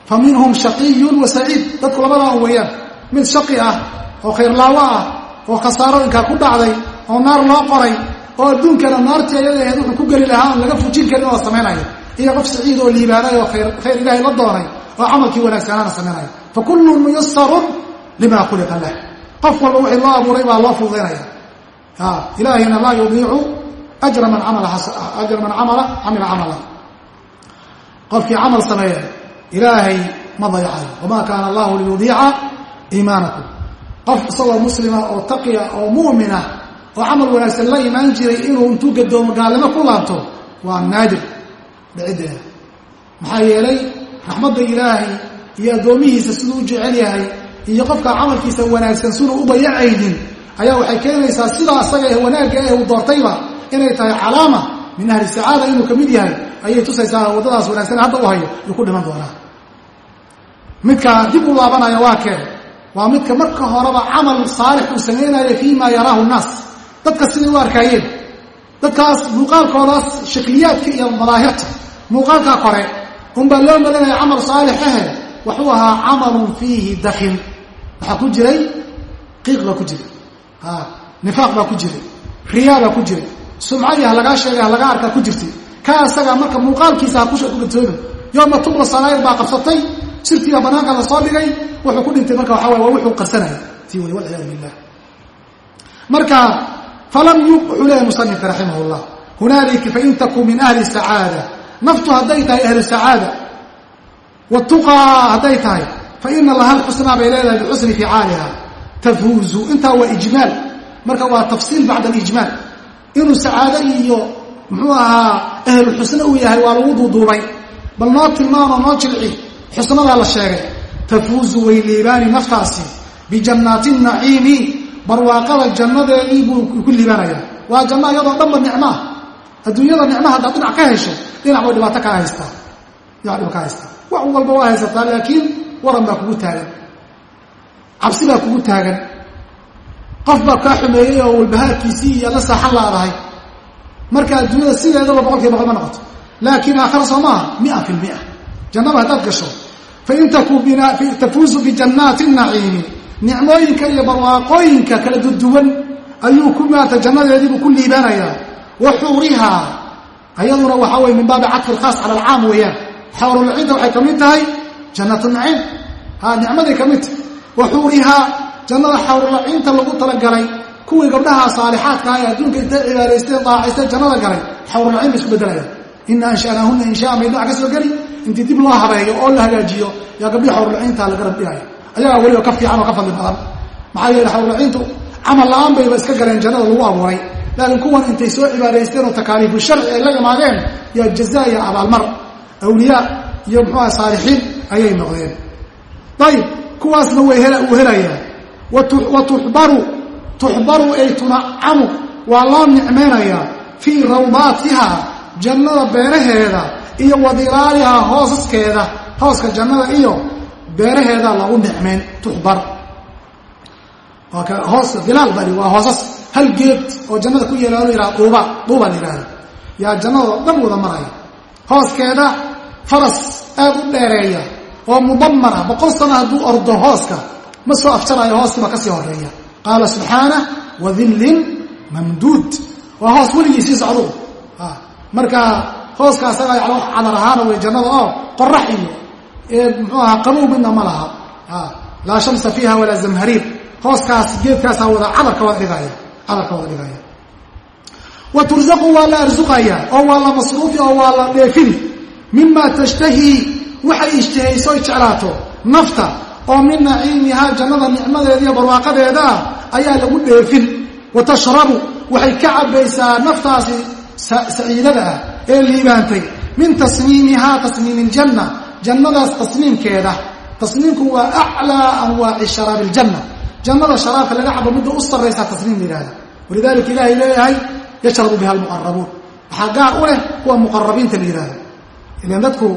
fa minhum shaqiyun wa saciid. Dadku labadaa weeyaan. Mid shaqi ah oo khayrlaawo ah oo khasaarooyinkaa ku dhacday oo naar loo qoray oo adduunkana naartii ayada ahayd wuxuu ku geli lahaa oon laga fujin karin oo samaynaya iyo qof saciid oo liibaanay oo khayr ilaahay la doonay oo camalkii wanaagsanaana samaynaya fa kullun muyasarun lima khuliqa lah qof walba wixii loo abuuray baa loo fududaynaya ilaahayna laa yudiicu ajra man amala ajra man amala camila camala. Qofkii camal sameeya ilaahay ma dayacayo wamaa kaana allahu liyudiica iimaanakum. Qof isagoo muslima oo taqiya oo mu'mina oo camal wanaagsan la imaan jiray inuu intuu gadoomo gaalnimo ku laabto waa naadir dhiciddeeda maxaa yeelay raxmadda ilaahay iyo addoomihiisa siduu u jecel yahay iyo qofka camalkiisa wanaagsan siduu u dayacaynin ayaa waxay keenaysaa sidaa asaga ee wanaagga eh uu doortayba inay tahay calaama min ahli sacaada inuu ka mid yahay ayay tusaysaa waddadaas wanaagsan hadda u hayo yuu ku dhiman doonaa. Midka dib u laabanaya waa keen waa midka marka horeba camal saalix uu samaynayo fii ma yaraahu nnaas. Dadka siday u arkaayeen dadkaas muuqaalkoodaas shakliyaadka iyo madaahirta muuqaalkaa kore unbaa loo malanaya camal saalix ahe waxuu ahaa camalun fiihi dakin waxaa ku jiray qiiq baa ku jiray nifaaq baa ku jiray riyaa baa ku jiray sumcadii ha lagaa sheegay ha lagaa arkaa ku jirtay. Kaa isagaa marka muuqaalkiisa ha kugatoomin yooma tubla sanaa'ir baa qabsatay shirkiga banaanka la soo dhigay wuxuu ku dhintay marka waxa way waa wuxuu qarsanaya tii wey walciyaadu billah marka falam yu wuxuu leeyahay raximah llah hunaalika fain takun min ahli sacaada. Naftu hadday tahay ahlu sacaada watuqaa hadday tahay fa ina laha lxusnaa bay leedahay bixusni ficaaliha tafuuzu intaa waa ijmaal. Marka waa tafsiil bacda alijmaal. Inuu sacaado iyo muxuu ahaa ahlulxusne uu yahay waa lagu duuduubay. Bal noo tilmaamo noo jilci. Xusnadaa la sheegay. Tafuuzu way liibaani naftaasi. Bijannaati naciimi. Barwaaqada jannadeedii buu ku liibaanaya. Waa janno iyadoo dhanba nicmaa adduunyada nicma haddaad dhinac ka hesho dhinac bay dhibaato kaa haystaa dhinac dhib ka haystaa wax walba waa haysataa laakiin waran baa kugu taagan cabsi baa kugu taagan. Qof baa kaa xumeeyey oo walbahaarkiisii iyo la saaxan laadahay. Marka adduunyada sideedaba boqol kiiba noqoto. Laakiin aakhara soo maaha mia fi lmia jannaba haddaad gasho fain tafuuzu bijannaati naciimi. Nicmooyinka iyo barwaaqooyinka kala duduwan ayuu ku maata jannadeediibuu ku liibaanayaa. Wa xuurihaa ayaduna waxaa weye min baabi cadfi alkhaas cala alcaam weeyaan. Xawrulcinta waxay ka mid tahay jannatu naciim. Ha nicmaday ka mid tahay wa xuurihaa jannada xawrulaciinta lagu talagalay kuwii gabdhaha saalixaadka ah ee adduunka intay cibaaraysteen daacaysteen jannada galay xawrulaciin bay isku bedelayaan ina anshanahuna inshaan bay dhinac ka soo geli intii dib loo habeeyo oo la hagaajiyo yaa gabdhii xawrulaciinta la garab ayagaa weliba ka fiican oo ka fadli badan. Maxaa yeele xawrulaciintu camal la'aan bayba iska galeen jannada lagu abuuray. Laakiin kuwan intay soo cibaaraysteen oo takaaliifu sharci ay la imaadeen yaa jazaa iyo abaalmar. Awliyaa iyo muxuuha saalixiin ayay noqdeen. Ayib kuwaasna wuu helayaa wa tuxbaru tuxbaru ay tunacamu waa loo nicmaynayaa fii rawdaatiha jannada beeraheeda iyo wadilaaliha hoosaskeeda hooska jannada iyo beeraheeda lagu nicmayn tuxbar. Hoos dilaal bari waa hoosas. Hal geed oo jannada ku yeela la yihahda duuba duuba la yihahda yaa jannadoo dhan wada maraya. Hooskeeda faras aad u dheereeya oo mudamar ah boqol sano hadduu ordo hooska ma soo afjaraayo hooskiiba ka sii horreeya qaala subxaanah wadillin mamduud. Waa hoos weligii sii socdo. Marka hooska asaga cadar ahaana wey jannada oo qorax iyo muxuu ahaa qabow midna ma laha. Laa shamsa fiiha walaa zamhariir hooskaas geedkaasaa wada cadarka wada dhigaya cadarka wada dhigaya wa turzaqu waa la arsuqaya oo waa la masruufi oo waa la dheefini mima tashtahii waxay ishtihayso oy jeclaato nafta oo min naciimihaa jannada nicmadeeda iyo barwaaqadeeda ayaa lagu dheefin. Wa tashrabu waxay ka cabaysaa naftaasi saciidada ah ee liibaantay. Min tasniimihaa tasniimi iljanna jannadaas tasniimkeeda tasniimku waa aclaa anwaaci sharaabi iljanna jannada sharaabka laga cabo midda u sarraysa tasniim la yihahda walidalika ilaahay leeyahay yashrabu biha almuqarabuun waxaa gaar u leh kuwa muqarabiinta la yihahdo ilan dadku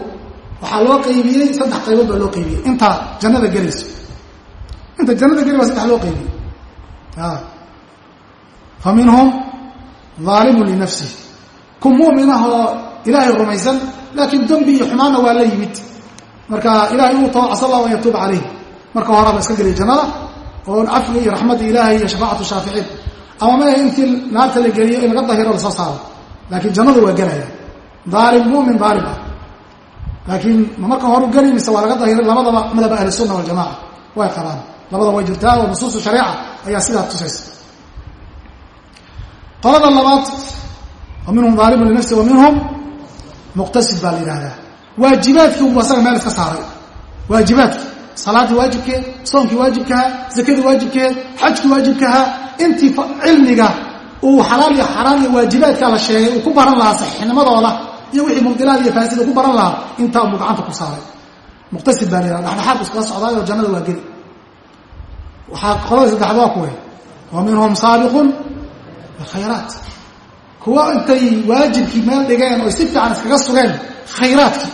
waxaa loo qaybiyey saddex qaybood baa loo qaybiyey. Inta jannada gelayso. Inta jannada gelay baa saddex loo qaybiyey. Fa minhum aalimun linafsih ku mumin ah oo ilaahay rumaysan laakiin dembi iyo xumaanna waa la yimid. Marka ilahay uu tawac sal an yatuuba calayh marka horaba iska gelay jannada oo cafwi iyo raxmadda ilaahay iyo shafaacatu shaaficiin ama maaha intii naarta la geliyo in laga dahiro la soo saaro. Laakiin jannada waa gelaya aalim mumin aalim ah laakiin ma marka horu geli mise waa laga dahira labadaba madhaba ahli sunna waljamaca. Way qabaan. Labada way jirtaa oo nusuusu shareeca ayaa sidaa tusaysa. Qolada labaad wa minhum aalimun linafsi wa muqtasid baa la yidhahdaa waajibaadkii unbu asaga meel iska saaray. Waajibaadki salaadii waajibkeed soonkii waajibkaha zakadii waajibkeed xajkii waajibkaha intii cilmiga uu xalaal iyo xaraan iyo waajibaadka la sheegay uu ku baran lahaa saxiixnimadooda iyo wixii mubdilaad iyo faasid uu ku baran lahaa intaa unbu gacanta ku saaray. Muqtasid baa la yihahda dhexdhexaadku iskala socdaayoo jannada waa geli. Waxaa qolada saddexaad waa kuwe wa minhum saabiqun bilkhayraat kuwa intay waajibkii meel dhigeen oy si fiican iskaga sugeen khayraadkii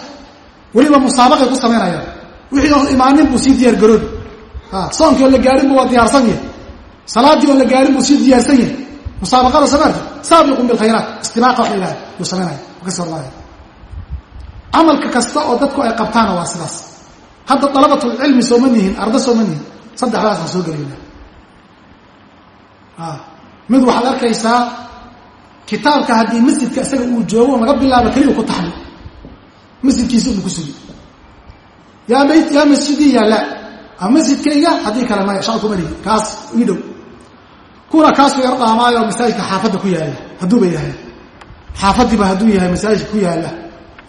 weliba musaabaqay ku samaynayaan. Wixii oon imaanin buu sii diyaar garoobi soonkii oon la gaarinbu waa diyaarsan yahay. Salaaddii oon la gaarin buu sii diyaarsan yahay. Musaabaqada samaarta saabiqun bilkhayraat istibaaqa wax la yidhahda yuu samaynaya u ka sii hormaaya camalka kasta oo dadku ay qabtaana waa sidaas. Hadda dalabatulcilmi sooma nihin arda sooma nihin saddexdaasaan soo gelayna mid waxaad arkaysaa kitaabka haddii masjidka isaga uu joogo laga bilaabo keliya ku taxni masjidkiisa unu ku sugi. Yaa bayt yaa masjidii yaa laa. Ama masjidkayga haddii kale maya shaqal kuma lihi kaas ii dhow. Kuna kaasuu yar dhaamaayo masaajidka xaafadda ku yaalla hadduuba yahay xaafaddiiba hadduu yahay masaajidka ku yaalla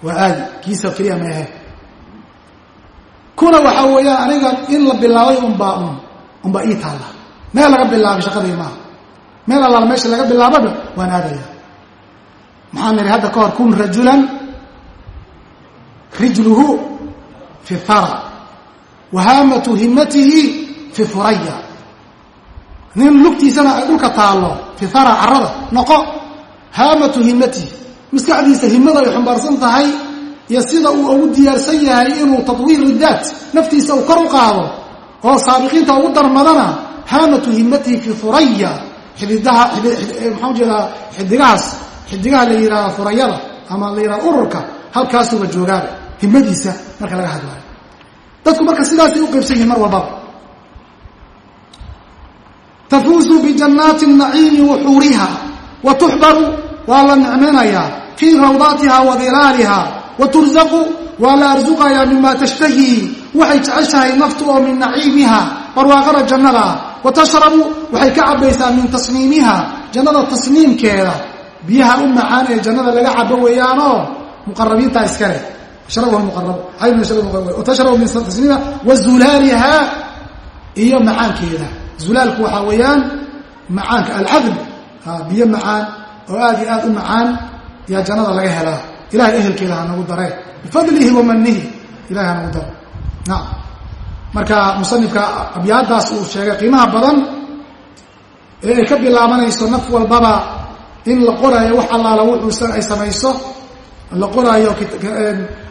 waa aadi kiisa keliya maehe kuna waxaa weeyaan aniga in la bilaabay unbaa un unbaa ii taalla. Meel laga bilaabay shaqadii maaha meel allaala meesha laga bilaababa waan aadaya maxaan nidhi hadda ka hor kun rajulan rijluhu fi hara wa haamatu himatihi fi furaya. Nin lugtiisana ay dhulka taallo fi hara carrada noqo haamatu himatihi maskaxdiisa himada ay xumbaarsan tahay iyo sida uu ugu diyaarsan yahay inuu tadwiir daat naftiisa uu kor u qaado oo saabiqiinta ugu darmadana haamatu himatihi fi furaya maxaa u jeedaa xidigahaas xidigaha la yidhahda furayada ama la yidhahda ururka halkaasuba joogaaba himadiisa marka laga hadlaayo. Dadku marka sidaasay u qaybsan yihiin mar walbaba tafuuzu bijannaati naciimi wuxuuriha wa tuxbaru waa la nicminayaa fii rawdaatiha wa dilaaliha wa turzaqu waa la arsuqayaa mima tashtahii waxay jeceshahay naftu oo min naciimiha barwaaqada jannada wa tashrabu waxay ka cabaysaa min tasniimiha jannada tasniimkeeda biyaha u macaan ee jannada laga cabo weeyaanoo muqarabiinta iskale tashrabu min tasniimiha wa zulaaliha iyo macaankeeda zulaalku waxaa weeyaan macaanka alcadl biyo macaan oo aad iyo aad u macaan yaa jannada laga helaa. Ilahay ehelkeeda hanagu daree bifadlihi wa manihi ilahay hanagu daro naam. Marka musanifka abyaadaas uu sheegay qiimaha badan ee ay ka bilaabanayso naf walbaba in la qoraayo wax allaala wuxuu ay samayso la qoraayo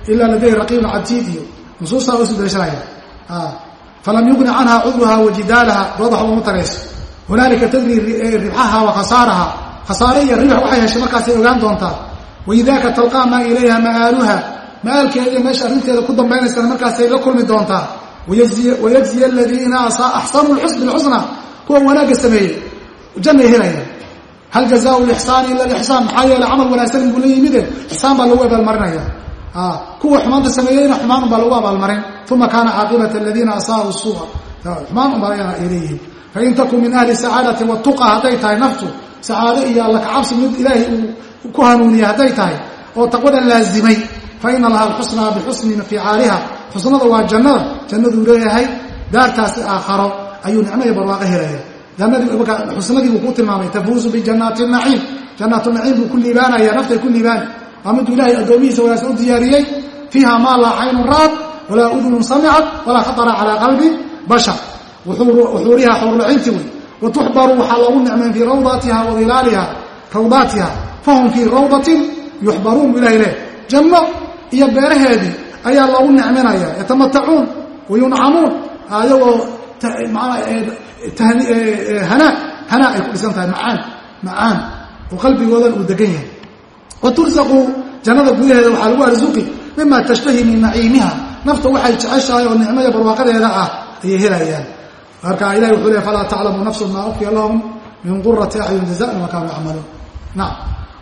ilaa ladayhi raqiibun catiid iyo nusuustaa usu daliishanaya falam yugni canha cudruha wa jidaalaha dood waxba uma tarayso hunaalika tadri ribxaha wa khasaaraha. Khasaare iyo ribx waxay heshay markaasay ogaan doontaa waidaka talqaa maa ilayha ma'aaluha maalkeeda meesha arrinteeda ku dambaynaysana markaasay la kulmi doontaa wayajziya aladiina axsanu bilxusna kuwa wanaagga sameeyey. Jannay helayaan. Hal jazaau lixsaani ila lixsaan maxaa yeele camal wanaagsan buu la yimide ixsaan baa lagu abaalmarinaya. Kuwa xumaanta sameeyeyna xumaan unbaa lagu abaalmarin. Uma kaana caaqibata aladiina asaau suua. Xumaan unbaa ay leeyihiin fain takun min ahli sacaadati watuqa hadday tahay naftu sacaado iyo alla kacabsi mid ilaahay uu ku hanuuniyey hadday tahay oo taqwada laazimay fa ina laha alxusnaa bixusni ficaaliha xusnada waa jannada jannaduu leeyahay daartaasi aakharo ayuu nicmo barwaaqo helaya xusnadii buu ku tilmaamay tafuuzu bijanaati naciim janaatu naciim buu ku liibaanaya naftay ku liibaani waa miduu ilahay addoomihiisa wanaagsan u diyaariyey fiiha maa laa caynun ra'at walaa udunun samicat walaa khatara calaa qalbi bashar wuxuuriha xawrlacinti wey. Watuxbaru waxaa loogu nicmayn fii rawdatiha wa hilaaliha rawdaatiha fahum fii rawdatin yuxbaruun bu ilahay leh janno iyo beeraheedii ayaa loogu nicminaya. Yatamatacuun wayuncamuun ayagoo hanaa hanaa ay ku dhisan tahay. Macaan macaan. Oo qalbigoodan uu degan yahay. Wa tursaqu jannada gudaheeda waxaa lagu arsuqi mima tashtahi min naciimiha nafta waxay jeceshahay oo nicmada barwaaqadeeda ah ayay helayaan marka ilahi wuxuu leey falaa taclamu nafsun maa ukfiya lahum min qurati acyun jazaan ma kaanuu yacmaluun nacam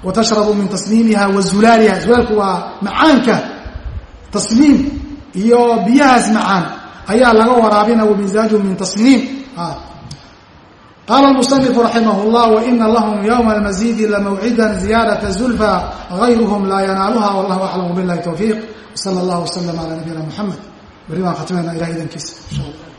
watashrabu min tasniimiha wa zulaalku waa macaanka. Tasniim iyo biyahaas macaan ayaa laga waraabina wamizaaju min tasniim qaala musanifu raximah llah waina lahum ywma almazidi lamawcidan ziyadata zulfa gayruhum laa yanaaluha wallahu aclamu bilahi towfiiq wsala allah wslm ala nabiyina muxamed beri baan khatimayna ilahi idankiisa insha allah